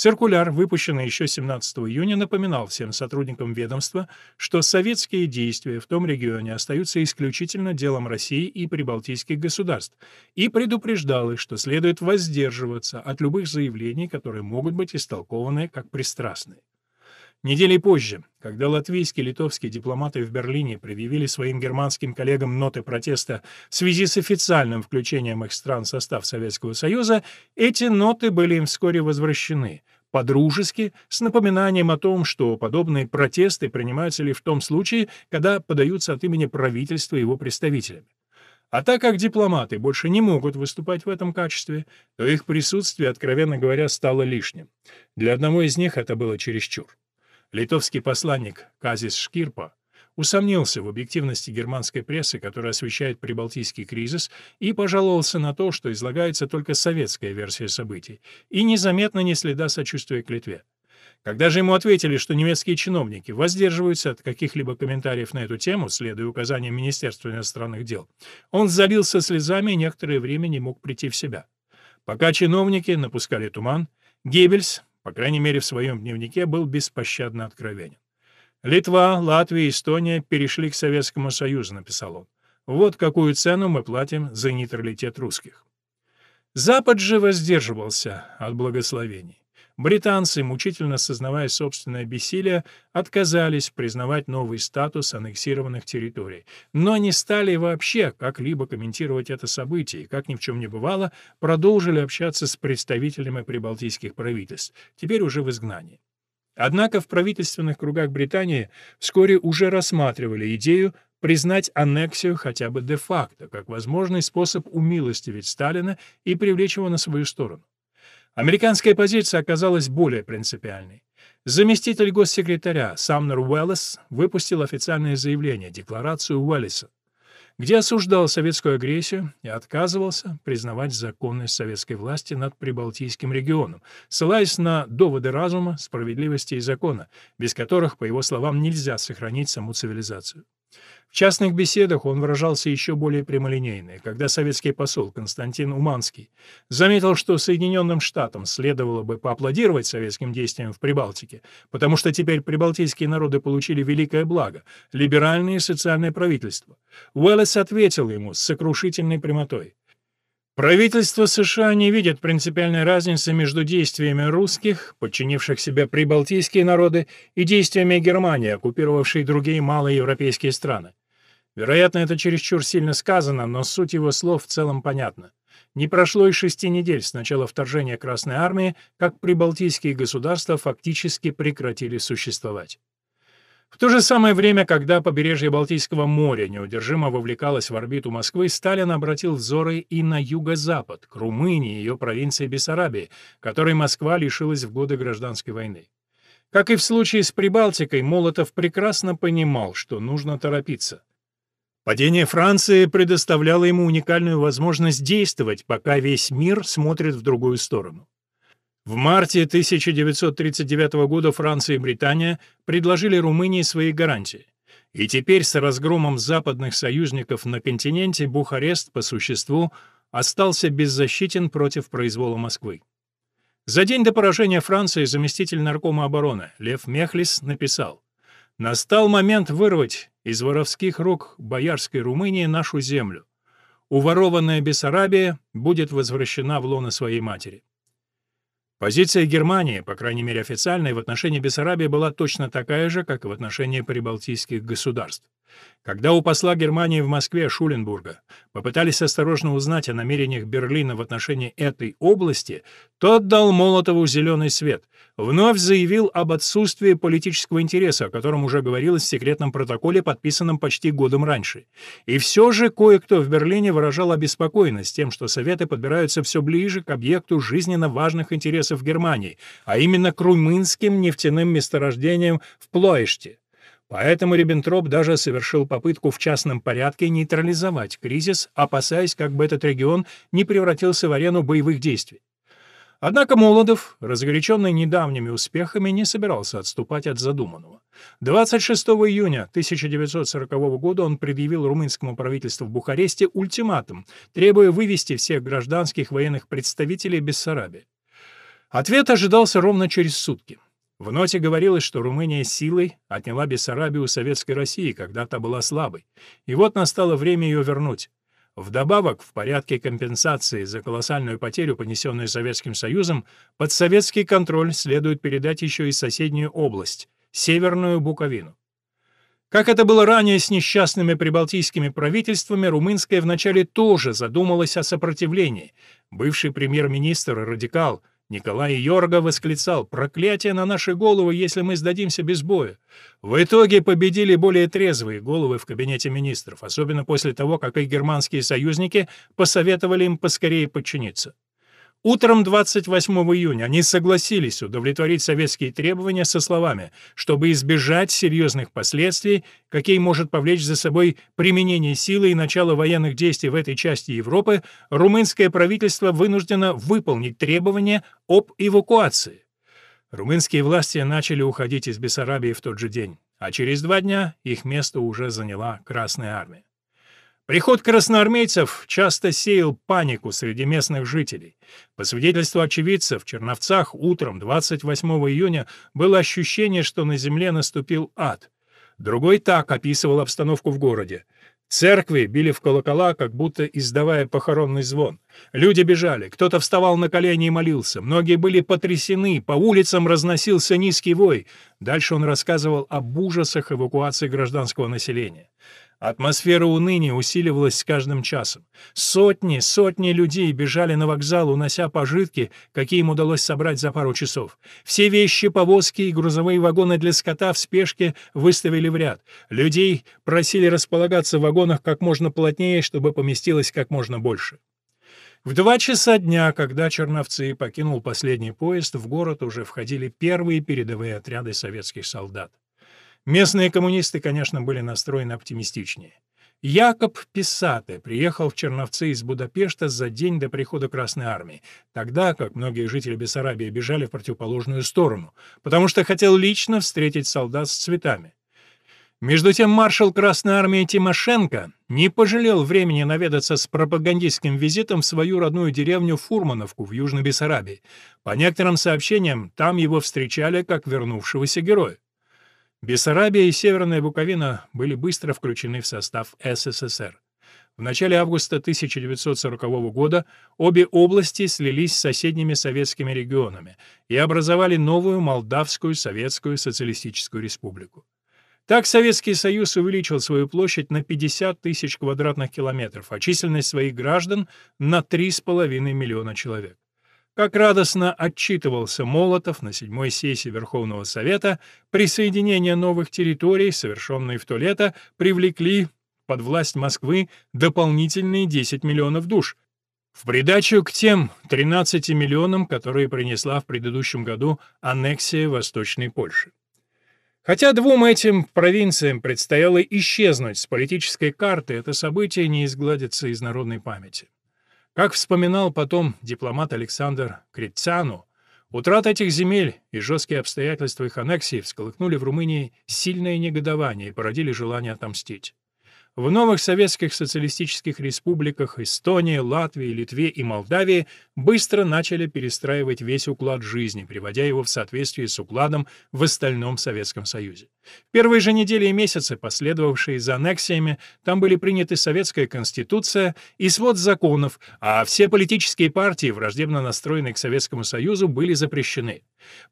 Циркуляр, выпущенный еще 17 июня, напоминал всем сотрудникам ведомства, что советские действия в том регионе остаются исключительно делом России и прибалтийских государств, и предупреждал их, что следует воздерживаться от любых заявлений, которые могут быть истолкованы как пристрастные. Недели позже, когда латвийские и литовские дипломаты в Берлине предъявили своим германским коллегам ноты протеста в связи с официальным включением их стран в состав Советского Союза, эти ноты были им вскоре возвращены, по-дружески, с напоминанием о том, что подобные протесты принимаются лишь в том случае, когда подаются от имени правительства его представителями. А так как дипломаты больше не могут выступать в этом качестве, то их присутствие, откровенно говоря, стало лишним. Для одного из них это было чересчур. Литовский посланник Казис Шкирпа усомнился в объективности германской прессы, которая освещает прибалтийский кризис, и пожаловался на то, что излагается только советская версия событий, и незаметно не следа сочувствия к Литве. Когда же ему ответили, что немецкие чиновники воздерживаются от каких-либо комментариев на эту тему, следуя указаниям Министерства иностранных дел, он залился слезами и некоторое время не мог прийти в себя. Пока чиновники напускали туман, Геббельс, по крайней мере в своем дневнике, был беспощадно откровенен. «Литва, Латвия и Эстония перешли к Советскому Союзу», — написал он. «Вот какую цену мы платим за нейтралитет русских». Запад же воздерживался от благословений. Британцы, мучительно сознавая собственное бессилие, отказались признавать новый статус аннексированных территорий, но не стали вообще как-либо комментировать это событие и, как ни в чем не бывало, продолжили общаться с представителями прибалтийских правительств, теперь уже в изгнании. Однако в правительственных кругах Британии вскоре уже рассматривали идею признать аннексию хотя бы де-факто, как возможный способ умилостивить Сталина и привлечь его на свою сторону. Американская позиция оказалась более принципиальной. Заместитель госсекретаря Самнер Уэллес выпустил официальное заявление, декларацию Уэллиса, где осуждал советскую агрессию и отказывался признавать законность советской власти над Прибалтийским регионом, ссылаясь на доводы разума, справедливости и закона, без которых, по его словам, нельзя сохранить саму цивилизацию. В частных беседах он выражался еще более прямолинейно, когда советский посол Константин Уманский заметил, что Соединенным Штатам следовало бы поаплодировать советским действиям в Прибалтике, потому что теперь прибалтийские народы получили великое благо — либеральное и социальное правительство. Уэллес ответил ему с сокрушительной прямотой. Правительство США не видит принципиальной разницы между действиями русских, подчинивших себе прибалтийские народы, и действиями Германии, оккупировавшей другие малые европейские страны. Вероятно, это чересчур сильно сказано, но суть его слов в целом понятна. Не прошло и шести недель с начала вторжения Красной Армии, как прибалтийские государства фактически прекратили существовать. В то же самое время, когда побережье Балтийского моря неудержимо вовлекалось в орбиту Москвы, Сталин обратил взоры и на юго-запад, к Румынии и ее провинции Бессарабии, которой Москва лишилась в годы гражданской войны. Как и в случае с Прибалтикой, Молотов прекрасно понимал, что нужно торопиться. Падение Франции предоставляло ему уникальную возможность действовать, пока весь мир смотрит в другую сторону. В марте 1939 года Франция и Британия предложили Румынии свои гарантии. И теперь с разгромом западных союзников на континенте Бухарест по существу остался беззащитен против произвола Москвы. За день до поражения Франции заместитель наркома обороны Лев Мехлис написал «Настал момент вырвать из воровских рук боярской Румынии нашу землю. Уворованная Бессарабия будет возвращена в лоно своей матери». Позиция Германии, по крайней мере официальная, в отношении Бессарабии была точно такая же, как и в отношении прибалтийских государств. Когда у посла Германии в Москве Шуленбурга попытались осторожно узнать о намерениях Берлина в отношении этой области, тот дал Молотову зеленый свет, вновь заявил об отсутствии политического интереса, о котором уже говорилось в секретном протоколе, подписанном почти годом раньше. И все же кое-кто в Берлине выражал обеспокоенность тем, что Советы подбираются все ближе к объекту жизненно важных интересов Германии, а именно к румынским нефтяным месторождениям в Плоэште. Поэтому Риббентроп даже совершил попытку в частном порядке нейтрализовать кризис, опасаясь, как бы этот регион не превратился в арену боевых действий. Однако Молодов, разгоряченный недавними успехами, не собирался отступать от задуманного. 26 июня 1940 года он предъявил румынскому правительству в Бухаресте ультиматум, требуя вывести всех гражданских военных представителей Бессарабии. Ответ ожидался ровно через сутки. В ноте говорилось, что Румыния силой отняла Бессарабию у Советской России, когда та была слабой. И вот настало время ее вернуть. Вдобавок, в порядке компенсации за колоссальную потерю, понесенную Советским Союзом, под советский контроль следует передать еще и соседнюю область Северную Буковину. Как это было ранее с несчастными прибалтийскими правительствами, румынская вначале тоже задумалась о сопротивлении. Бывший премьер-министр радикал Николай Йорга восклицал «Проклятие на наши головы, если мы сдадимся без боя». В итоге победили более трезвые головы в кабинете министров, особенно после того, как их германские союзники посоветовали им поскорее подчиниться. Утром 28 июня они согласились удовлетворить советские требования со словами, чтобы избежать серьезных последствий, какие может повлечь за собой применение силы и начало военных действий в этой части Европы, румынское правительство вынуждено выполнить требования об эвакуации. Румынские власти начали уходить из Бессарабии в тот же день, а через два дня их место уже заняла Красная Армия. Приход красноармейцев часто сеял панику среди местных жителей. По свидетельству очевидцев, в Черновцах утром 28 июня было ощущение, что на земле наступил ад. Другой так описывал обстановку в городе. Церкви били в колокола, как будто издавая похоронный звон. Люди бежали, кто-то вставал на колени и молился, многие были потрясены, по улицам разносился низкий вой. Дальше он рассказывал об ужасах эвакуации гражданского населения. Атмосфера уныния усиливалась с каждым часом. Сотни, сотни людей бежали на вокзал, унося пожитки, какие им удалось собрать за пару часов. Все вещи, повозки и грузовые вагоны для скота в спешке выставили в ряд. Людей просили располагаться в вагонах как можно плотнее, чтобы поместилось как можно больше. В два часа дня, когда Черновцы покинул последний поезд, в город уже входили первые передовые отряды советских солдат. Местные коммунисты, конечно, были настроены оптимистичнее. Якоб Писате приехал в Черновцы из Будапешта за день до прихода Красной Армии, тогда как многие жители Бессарабии бежали в противоположную сторону, потому что хотел лично встретить солдат с цветами. Между тем маршал Красной Армии Тимошенко не пожалел времени наведаться с пропагандистским визитом в свою родную деревню Фурмановку в Южной Бессарабии. По некоторым сообщениям, там его встречали как вернувшегося героя. Бессарабия и Северная Буковина были быстро включены в состав СССР. В начале августа 1940 года обе области слились с соседними советскими регионами и образовали новую Молдавскую Советскую Социалистическую Республику. Так Советский Союз увеличил свою площадь на 50 тысяч квадратных километров, а численность своих граждан — на 3,5 миллиона человек. Как радостно отчитывался Молотов на седьмой сессии Верховного Совета, присоединение новых территорий, совершенные в то лето, привлекли под власть Москвы дополнительные 10 миллионов душ, в придачу к тем 13 миллионам, которые принесла в предыдущем году аннексия Восточной Польши. Хотя двум этим провинциям предстояло исчезнуть с политической карты, это событие не изгладится из народной памяти. Как вспоминал потом дипломат Александр Крицану, утрата этих земель и жесткие обстоятельства их аннексии всколыхнули в Румынии сильное негодование и породили желание отомстить. В новых советских социалистических республиках Эстонии, Латвии, Литве и Молдавии быстро начали перестраивать весь уклад жизни, приводя его в соответствие с укладом в остальном Советском Союзе. В первые же недели и месяцы, последовавшие за аннексиями, там были приняты Советская Конституция и свод законов, а все политические партии, враждебно настроенные к Советскому Союзу, были запрещены.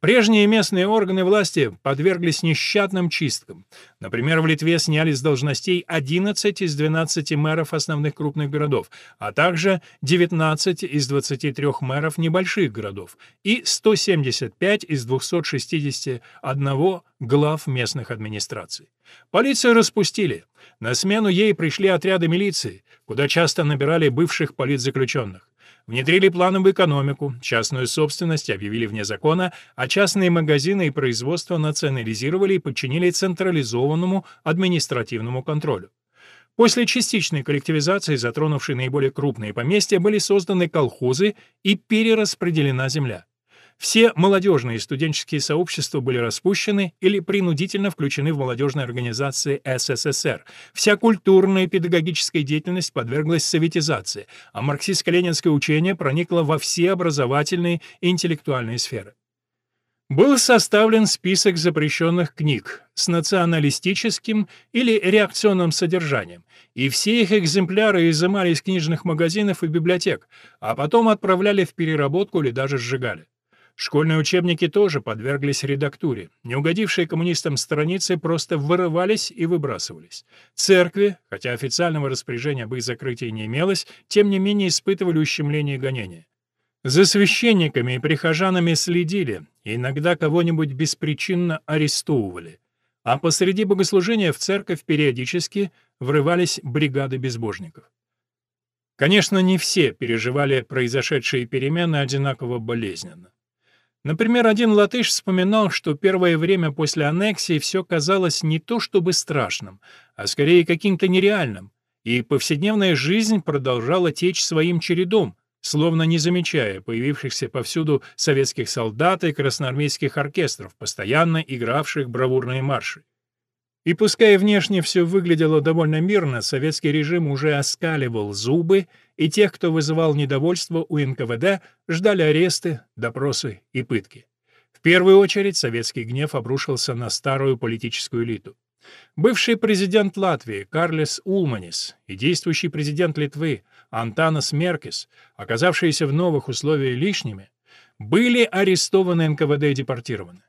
Прежние местные органы власти подверглись нещадным чисткам. Например, в Литве сняли с должностей 11 из 12 мэров основных крупных городов, а также 19 из 23 мэров небольших городов и 175 из 261 глав местных администраций. Полицию распустили. На смену ей пришли отряды милиции, куда часто набирали бывших политзаключенных. Внедрили планы в экономику, частную собственность объявили вне закона, а частные магазины и производство национализировали и подчинили централизованному административному контролю. После частичной коллективизации, затронувшей наиболее крупные поместья, были созданы колхозы и перераспределена земля. Все молодежные и студенческие сообщества были распущены или принудительно включены в молодежные организации СССР. Вся культурная и педагогическая деятельность подверглась советизации, а марксистско-ленинское учение проникло во все образовательные и интеллектуальные сферы. Был составлен список запрещенных книг с националистическим или реакционным содержанием, и все их экземпляры изымали из книжных магазинов и библиотек, а потом отправляли в переработку или даже сжигали. Школьные учебники тоже подверглись редактуре. Неугодившие коммунистам страницы просто вырывались и выбрасывались. Церкви, хотя официального распоряжения об их закрытии не имелось, тем не менее испытывали ущемление и гонения. За священниками и прихожанами следили, иногда кого-нибудь беспричинно арестовывали. А посреди богослужения в церковь периодически врывались бригады безбожников. Конечно, не все переживали произошедшие перемены одинаково болезненно. Например, один латыш вспоминал, что первое время после аннексии все казалось не то чтобы страшным, а скорее каким-то нереальным, и повседневная жизнь продолжала течь своим чередом, словно не замечая появившихся повсюду советских солдат и красноармейских оркестров, постоянно игравших бравурные марши. И пускай внешне все выглядело довольно мирно, советский режим уже оскаливал зубы, и тех, кто вызывал недовольство у НКВД, ждали аресты, допросы и пытки. В первую очередь советский гнев обрушился на старую политическую элиту. Бывший президент Латвии Карлес Улманис и действующий президент Литвы Антанас Меркис, оказавшиеся в новых условиях лишними, были арестованы НКВД и депортированы.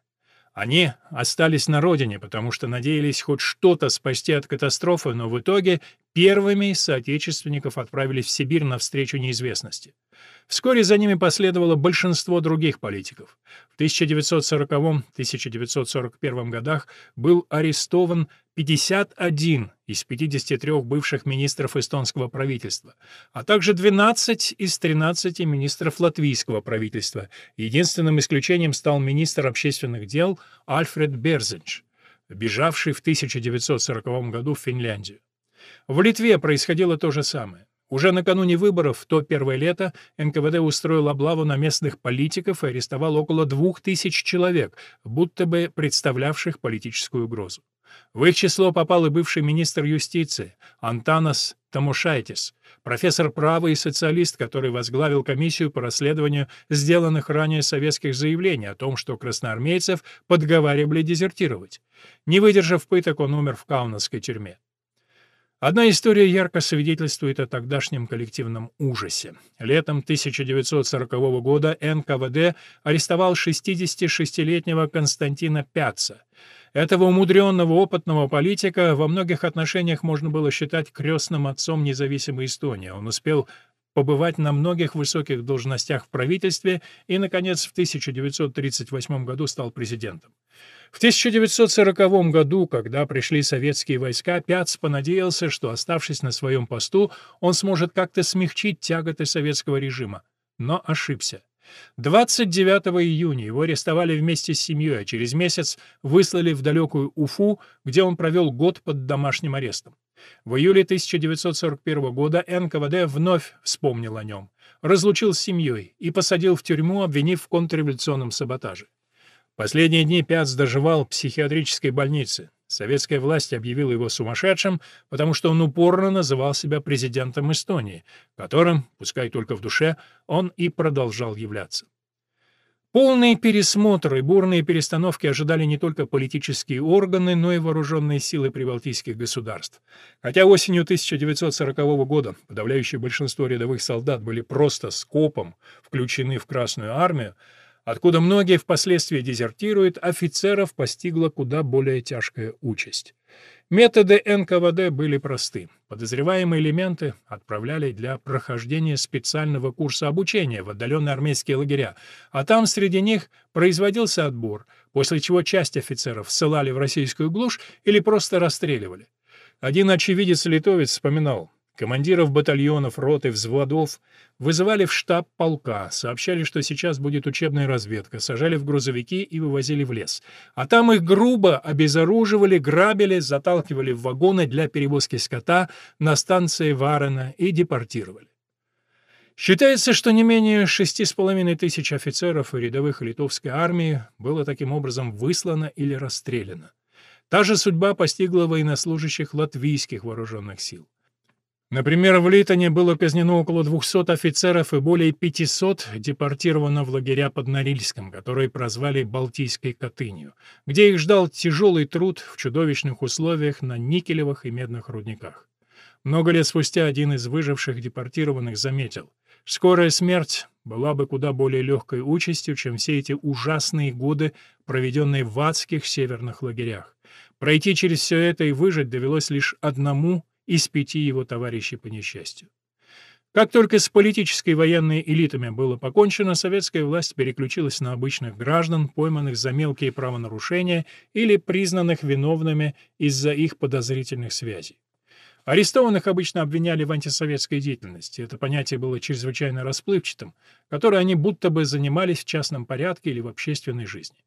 Они остались на родине, потому что надеялись хоть что-то спасти от катастрофы, но в итоге первыми из соотечественников отправились в Сибирь навстречу неизвестности. Вскоре за ними последовало большинство других политиков. В 1940-1941 годах был арестован 51 из 53 бывших министров эстонского правительства, а также 12 из 13 министров латвийского правительства. Единственным исключением стал министр общественных дел Альфред Берзенч, бежавший в 1940 году в Финляндию. В Литве происходило то же самое. Уже накануне выборов, в то первое лето, НКВД устроил облаву на местных политиков и арестовал около двух тысяч человек, будто бы представлявших политическую угрозу. В их число попал и бывший министр юстиции Антанас Тамушайтис, профессор права и социалист, который возглавил комиссию по расследованию сделанных ранее советских заявлений о том, что красноармейцев подговаривали дезертировать. Не выдержав пыток, он умер в Каунасской тюрьме. Одна история ярко свидетельствует о тогдашнем коллективном ужасе. Летом 1940 года НКВД арестовал 66-летнего Константина Пяца. Этого умудренного опытного политика во многих отношениях можно было считать крестным отцом независимой Эстонии. Он успел побывать на многих высоких должностях в правительстве и, наконец, в 1938 году стал президентом. В 1940 году, когда пришли советские войска, Пяц понадеялся, что, оставшись на своем посту, он сможет как-то смягчить тяготы советского режима. Но ошибся. 29 июня его арестовали вместе с семьей, а через месяц выслали в далекую Уфу, где он провел год под домашним арестом. В июле 1941 года НКВД вновь вспомнил о нем, разлучил с семьей и посадил в тюрьму, обвинив в контрреволюционном саботаже. Последние дни Пяц доживал в психиатрической больнице. Советская власть объявила его сумасшедшим, потому что он упорно называл себя президентом Эстонии, которым, пускай только в душе, он и продолжал являться. Полный пересмотр и бурные перестановки ожидали не только политические органы, но и вооруженные силы прибалтийских государств. Хотя осенью 1940 года подавляющее большинство рядовых солдат были просто скопом включены в Красную армию, откуда многие впоследствии дезертируют, офицеров постигла куда более тяжкая участь. Методы НКВД были просты. Подозреваемые элементы отправляли для прохождения специального курса обучения в отдаленные армейские лагеря, а там среди них производился отбор, после чего часть офицеров ссылали в российскую глушь или просто расстреливали. Один очевидец-литовец вспоминал, Командиров батальонов, роты, взводов вызывали в штаб полка, сообщали, что сейчас будет учебная разведка, сажали в грузовики и вывозили в лес. А там их грубо обезоруживали, грабили, заталкивали в вагоны для перевозки скота на станции Варена и депортировали. Считается, что не менее шести с половиной тысяч офицеров и рядовых литовской армии было таким образом выслано или расстреляно. Та же судьба постигла военнослужащих латвийских вооруженных сил. Например, в Литоне было казнено около 200 офицеров и более 500 депортировано в лагеря под Норильском, которые прозвали Балтийской Катынью, где их ждал тяжелый труд в чудовищных условиях на никелевых и медных рудниках. Много лет спустя один из выживших депортированных заметил, Скорая смерть была бы куда более легкой участью, чем все эти ужасные годы, проведенные в адских северных лагерях. Пройти через все это и выжить довелось лишь одному из пяти его товарищей по несчастью. Как только с политической и военной элитами было покончено, советская власть переключилась на обычных граждан, пойманных за мелкие правонарушения или признанных виновными из-за их подозрительных связей. Арестованных обычно обвиняли в антисоветской деятельности. Это понятие было чрезвычайно расплывчатым, которое они будто бы занимались в частном порядке или в общественной жизни.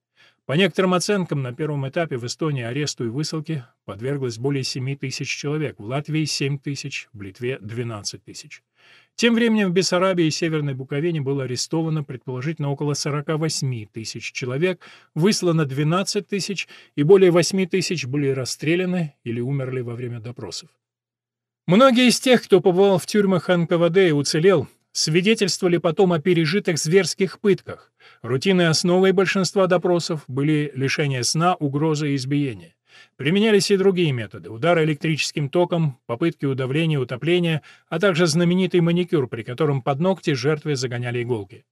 По некоторым оценкам, на первом этапе в Эстонии аресту и высылке подверглось более 7 тысяч человек, в Латвии — 7 тысяч, в Литве — 12 тысяч. Тем временем в Бессарабии и Северной Буковине было арестовано предположительно около 48 тысяч человек, выслано 12 тысяч, и более 8 тысяч были расстреляны или умерли во время допросов. Многие из тех, кто побывал в тюрьмах НКВД и уцелел, свидетельствовали потом о пережитых зверских пытках. Рутинной основой большинства допросов были лишение сна, угрозы и избиения. Применялись и другие методы – удары электрическим током, попытки удавления, утопления, а также знаменитый маникюр, при котором под ногти жертвы загоняли иголки.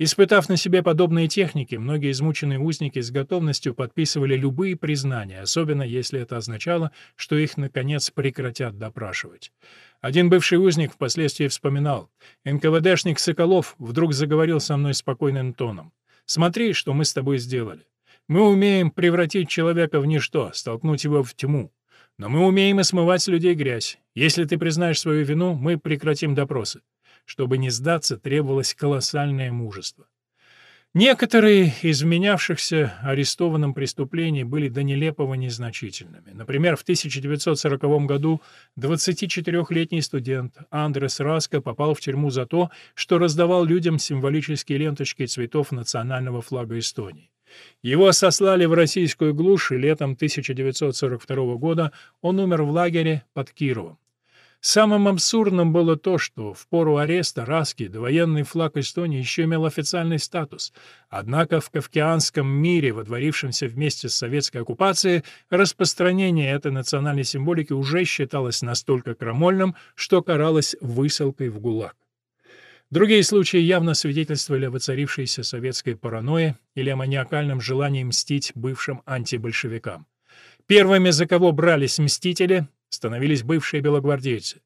Испытав на себе подобные техники, многие измученные узники с готовностью подписывали любые признания, особенно если это означало, что их, наконец, прекратят допрашивать. Один бывший узник впоследствии вспоминал, «НКВДшник Соколов вдруг заговорил со мной спокойным тоном. «Смотри, что мы с тобой сделали. Мы умеем превратить человека в ничто, столкнуть его в тьму. Но мы умеем и смывать с людей грязь. Если ты признаешь свою вину, мы прекратим допросы. Чтобы не сдаться, требовалось колоссальное мужество. Некоторые из вменявшихся арестованным преступлений были до нелепого незначительными. Например, в 1940 году 24-летний студент Андрес Раско попал в тюрьму за то, что раздавал людям символические ленточки цветов национального флага Эстонии. Его сослали в российскую глушь, и летом 1942 года он умер в лагере под Кировом. Самым абсурдным было то, что в пору ареста Раски довоенный флаг Эстонии еще имел официальный статус. Однако в кавкианском мире, водворившемся вместе с советской оккупацией, распространение этой национальной символики уже считалось настолько крамольным, что каралось высылкой в ГУЛАГ. Другие случаи явно свидетельствовали о воцарившейся советской паранойе или о маниакальном желании мстить бывшим антибольшевикам. Первыми, за кого брались мстители, становились бывшие белогвардейцы.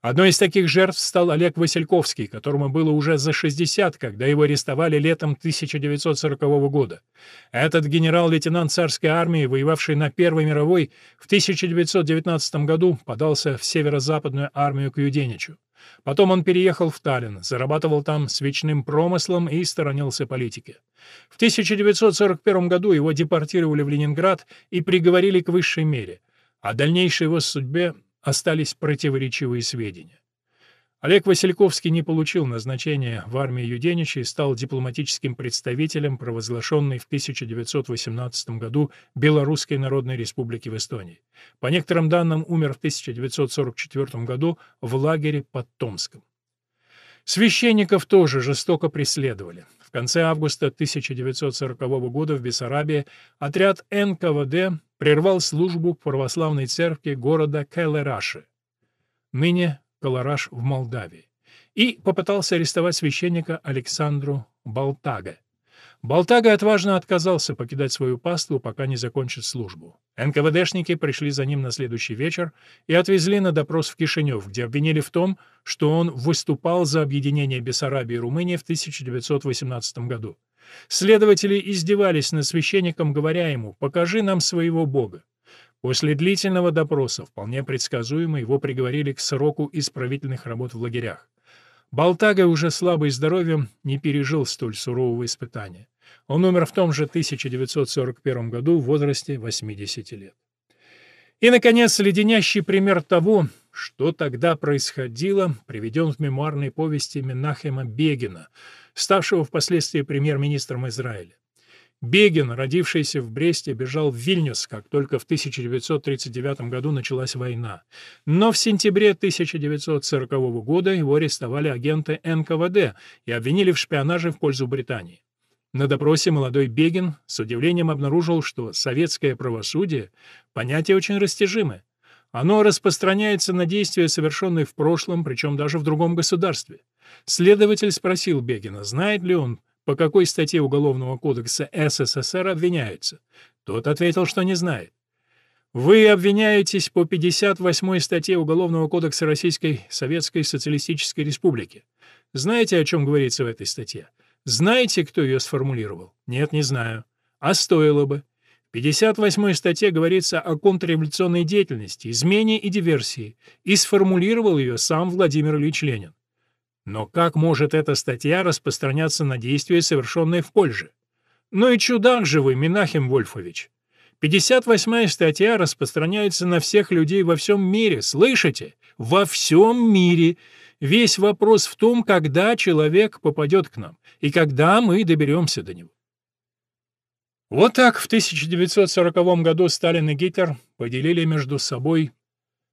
Одной из таких жертв стал Олег Васильковский, которому было уже за 60, когда его арестовали летом 1940 года. Этот генерал-лейтенант царской армии, воевавший на Первой мировой, в 1919 году подался в северо-западную армию к Юденичу. Потом он переехал в Таллин, зарабатывал там свечным промыслом и сторонился политики. В 1941 году его депортировали в Ленинград и приговорили к высшей мере. О дальнейшей его судьбе остались противоречивые сведения. Олег Васильковский не получил назначения в армии Юденича и стал дипломатическим представителем провозглашенной в 1918 году Белорусской Народной Республики в Эстонии. По некоторым данным, умер в 1944 году в лагере под Томском. Священников тоже жестоко преследовали. В конце августа 1940 года в Бессарабии отряд НКВД прервал службу православной церкви города Келераши, ныне Колораж в Молдавии, и попытался арестовать священника Александру Балтага. Балтага отважно отказался покидать свою паству, пока не закончит службу. НКВДшники пришли за ним на следующий вечер и отвезли на допрос в Кишинев, где обвинили в том, что он выступал за объединение Бессарабии и Румынии в 1918 году. Следователи издевались над священником, говоря ему «покажи нам своего Бога». После длительного допроса, вполне предсказуемо, его приговорили к сроку исправительных работ в лагерях. Балтага, уже слабый здоровьем, не пережил столь сурового испытания. Он умер в том же 1941 году в возрасте 80 лет. И, наконец, леденящий пример того, что тогда происходило, приведен в мемуарной повести Менахема Бегина, ставшего впоследствии премьер-министром Израиля. Бегин, родившийся в Бресте, бежал в Вильнюс, как только в 1939 году началась война. Но в сентябре 1940 года его арестовали агенты НКВД и обвинили в шпионаже в пользу Британии. На допросе молодой Бегин с удивлением обнаружил, что советское правосудие — понятие очень растяжимое. Оно распространяется на действия, совершенные в прошлом, причем даже в другом государстве. Следователь спросил Бегина, знает ли он, по какой статье Уголовного кодекса СССР обвиняется. Тот ответил, что не знает. Вы обвиняетесь по 58 статье Уголовного кодекса Российской Советской Социалистической Республики. Знаете, о чем говорится в этой статье? Знаете, кто ее сформулировал? Нет, не знаю. А стоило бы. 58 статье говорится о контрреволюционной деятельности, измене и диверсии, и сформулировал ее сам Владимир Ильич Ленин. Но как может эта статья распространяться на действия, совершенные в Польше? Ну и чудак же вы, Минахим Вольфович. 58 статья распространяется на всех людей во всем мире, слышите? Во всем мире. Весь вопрос в том, когда человек попадет к нам, и когда мы доберемся до него. Вот так в 1940 году Сталин и Гитлер поделили между собой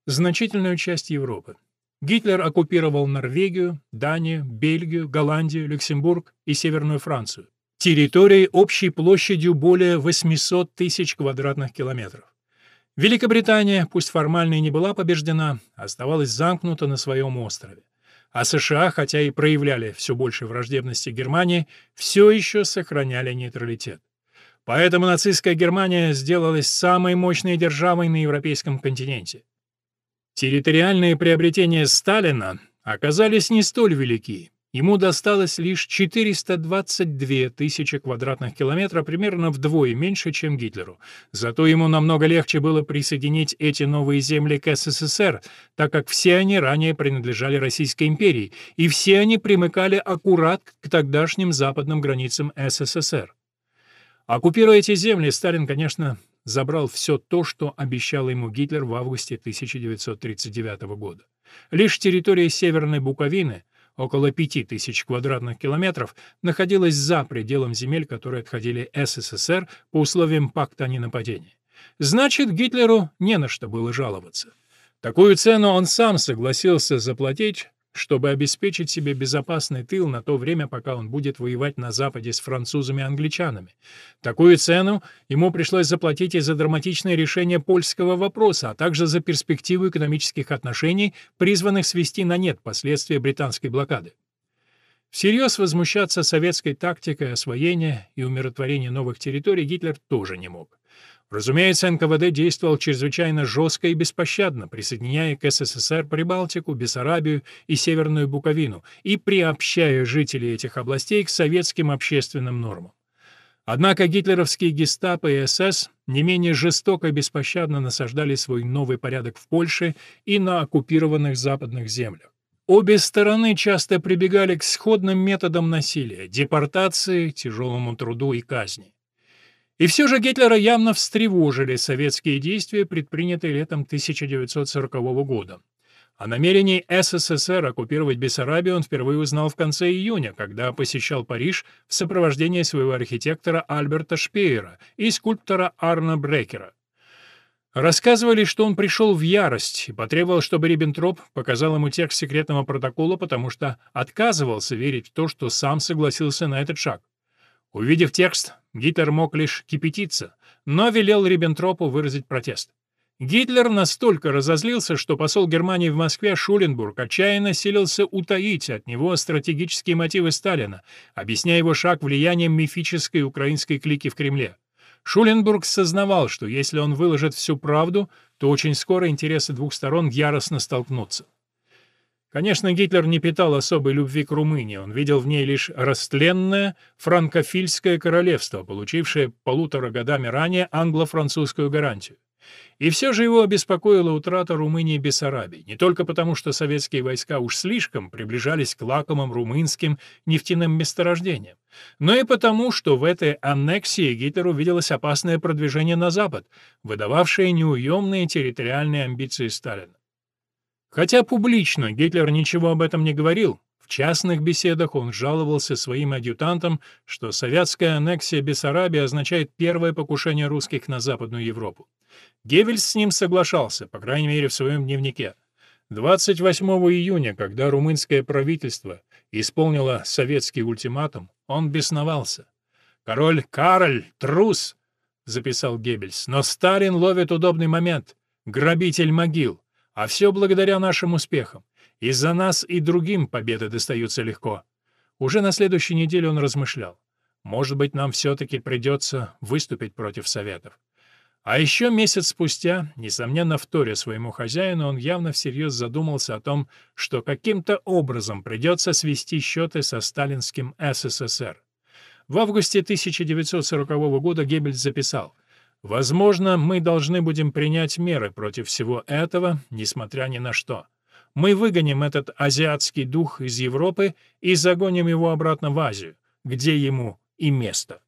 значительную часть Европы. Гитлер оккупировал Норвегию, Данию, Бельгию, Голландию, Люксембург и Северную Францию. Территорией общей площадью более 800 тысяч квадратных километров. Великобритания, пусть формально и не была побеждена, оставалась замкнута на своем острове. А США, хотя и проявляли все больше враждебности Германии, все еще сохраняли нейтралитет. Поэтому нацистская Германия сделалась самой мощной державой на европейском континенте. Территориальные приобретения Сталина оказались не столь велики. Ему досталось лишь 422 тысячи квадратных километров, примерно вдвое меньше, чем Гитлеру. Зато ему намного легче было присоединить эти новые земли к СССР, так как все они ранее принадлежали Российской империи, и все они примыкали аккурат к тогдашним западным границам СССР. Оккупируя эти земли, Сталин, конечно, забрал все то, что обещал ему Гитлер в августе 1939 года. Лишь территория Северной Буковины, около 5000 квадратных километров, находилась за пределом земель, которые отходили СССР по условиям пакта о ненападении. Значит, Гитлеру не на что было жаловаться. Такую цену он сам согласился заплатить, чтобы обеспечить себе безопасный тыл на то время, пока он будет воевать на Западе с французами и англичанами. Такую цену ему пришлось заплатить и за драматичное решение польского вопроса, а также за перспективу экономических отношений, призванных свести на нет последствия британской блокады. Всерьез возмущаться советской тактикой освоения и умиротворения новых территорий Гитлер тоже не мог. Разумеется, НКВД действовал чрезвычайно жестко и беспощадно, присоединяя к СССР Прибалтику, Бессарабию и Северную Буковину и приобщая жителей этих областей к советским общественным нормам. Однако гитлеровские гестапо и СС не менее жестоко и беспощадно насаждали свой новый порядок в Польше и на оккупированных западных землях. Обе стороны часто прибегали к сходным методам насилия – депортации, тяжелому труду и казни. И все же Гитлера явно встревожили советские действия, предпринятые летом 1940 года. О намерении СССР оккупировать Бессарабию он впервые узнал в конце июня, когда посещал Париж в сопровождении своего архитектора Альберта Шпеера и скульптора Арна Брекера. Рассказывали, что он пришел в ярость и потребовал, чтобы Риббентроп показал ему текст секретного протокола, потому что отказывался верить в то, что сам согласился на этот шаг. Увидев текст, Гитлер мог лишь кипятиться, но велел Риббентропу выразить протест. Гитлер настолько разозлился, что посол Германии в Москве Шуленбург отчаянно силился утаить от него стратегические мотивы Сталина, объясняя его шаг влиянием мифической украинской клики в Кремле. Шуленбург сознавал, что если он выложит всю правду, то очень скоро интересы двух сторон яростно столкнутся. Конечно, Гитлер не питал особой любви к Румынии, он видел в ней лишь растленное франкофильское королевство, получившее полутора годами ранее англо-французскую гарантию. И все же его обеспокоила утрата Румынии Бессарабии, не только потому, что советские войска уж слишком приближались к лакомым румынским нефтяным месторождениям, но и потому, что в этой аннексии Гитлеру виделось опасное продвижение на запад, выдававшее неуемные территориальные амбиции Сталина. Хотя публично Гитлер ничего об этом не говорил, в частных беседах он жаловался своим адъютантам, что советская аннексия Бессарабии означает первое покушение русских на Западную Европу. Геббельс с ним соглашался, по крайней мере в своем дневнике. 28 июня, когда румынское правительство исполнило советский ультиматум, он бесновался. «Король Кароль — трус!» — записал Геббельс. «Но Сталин ловит удобный момент. грабитель могил, а все благодаря нашим успехам. Из-за нас и другим победы достаются легко. Уже на следующей неделе он размышлял. Может быть, нам все-таки придется выступить против Советов. А еще месяц спустя, несомненно, вторя своему хозяину, он явно всерьез задумался о том, что каким-то образом придется свести счеты со сталинским СССР. В августе 1940 года Геббельс записал «Возможно, мы должны будем принять меры против всего этого, несмотря ни на что. Мы выгоним этот азиатский дух из Европы и загоним его обратно в Азию, где ему и место».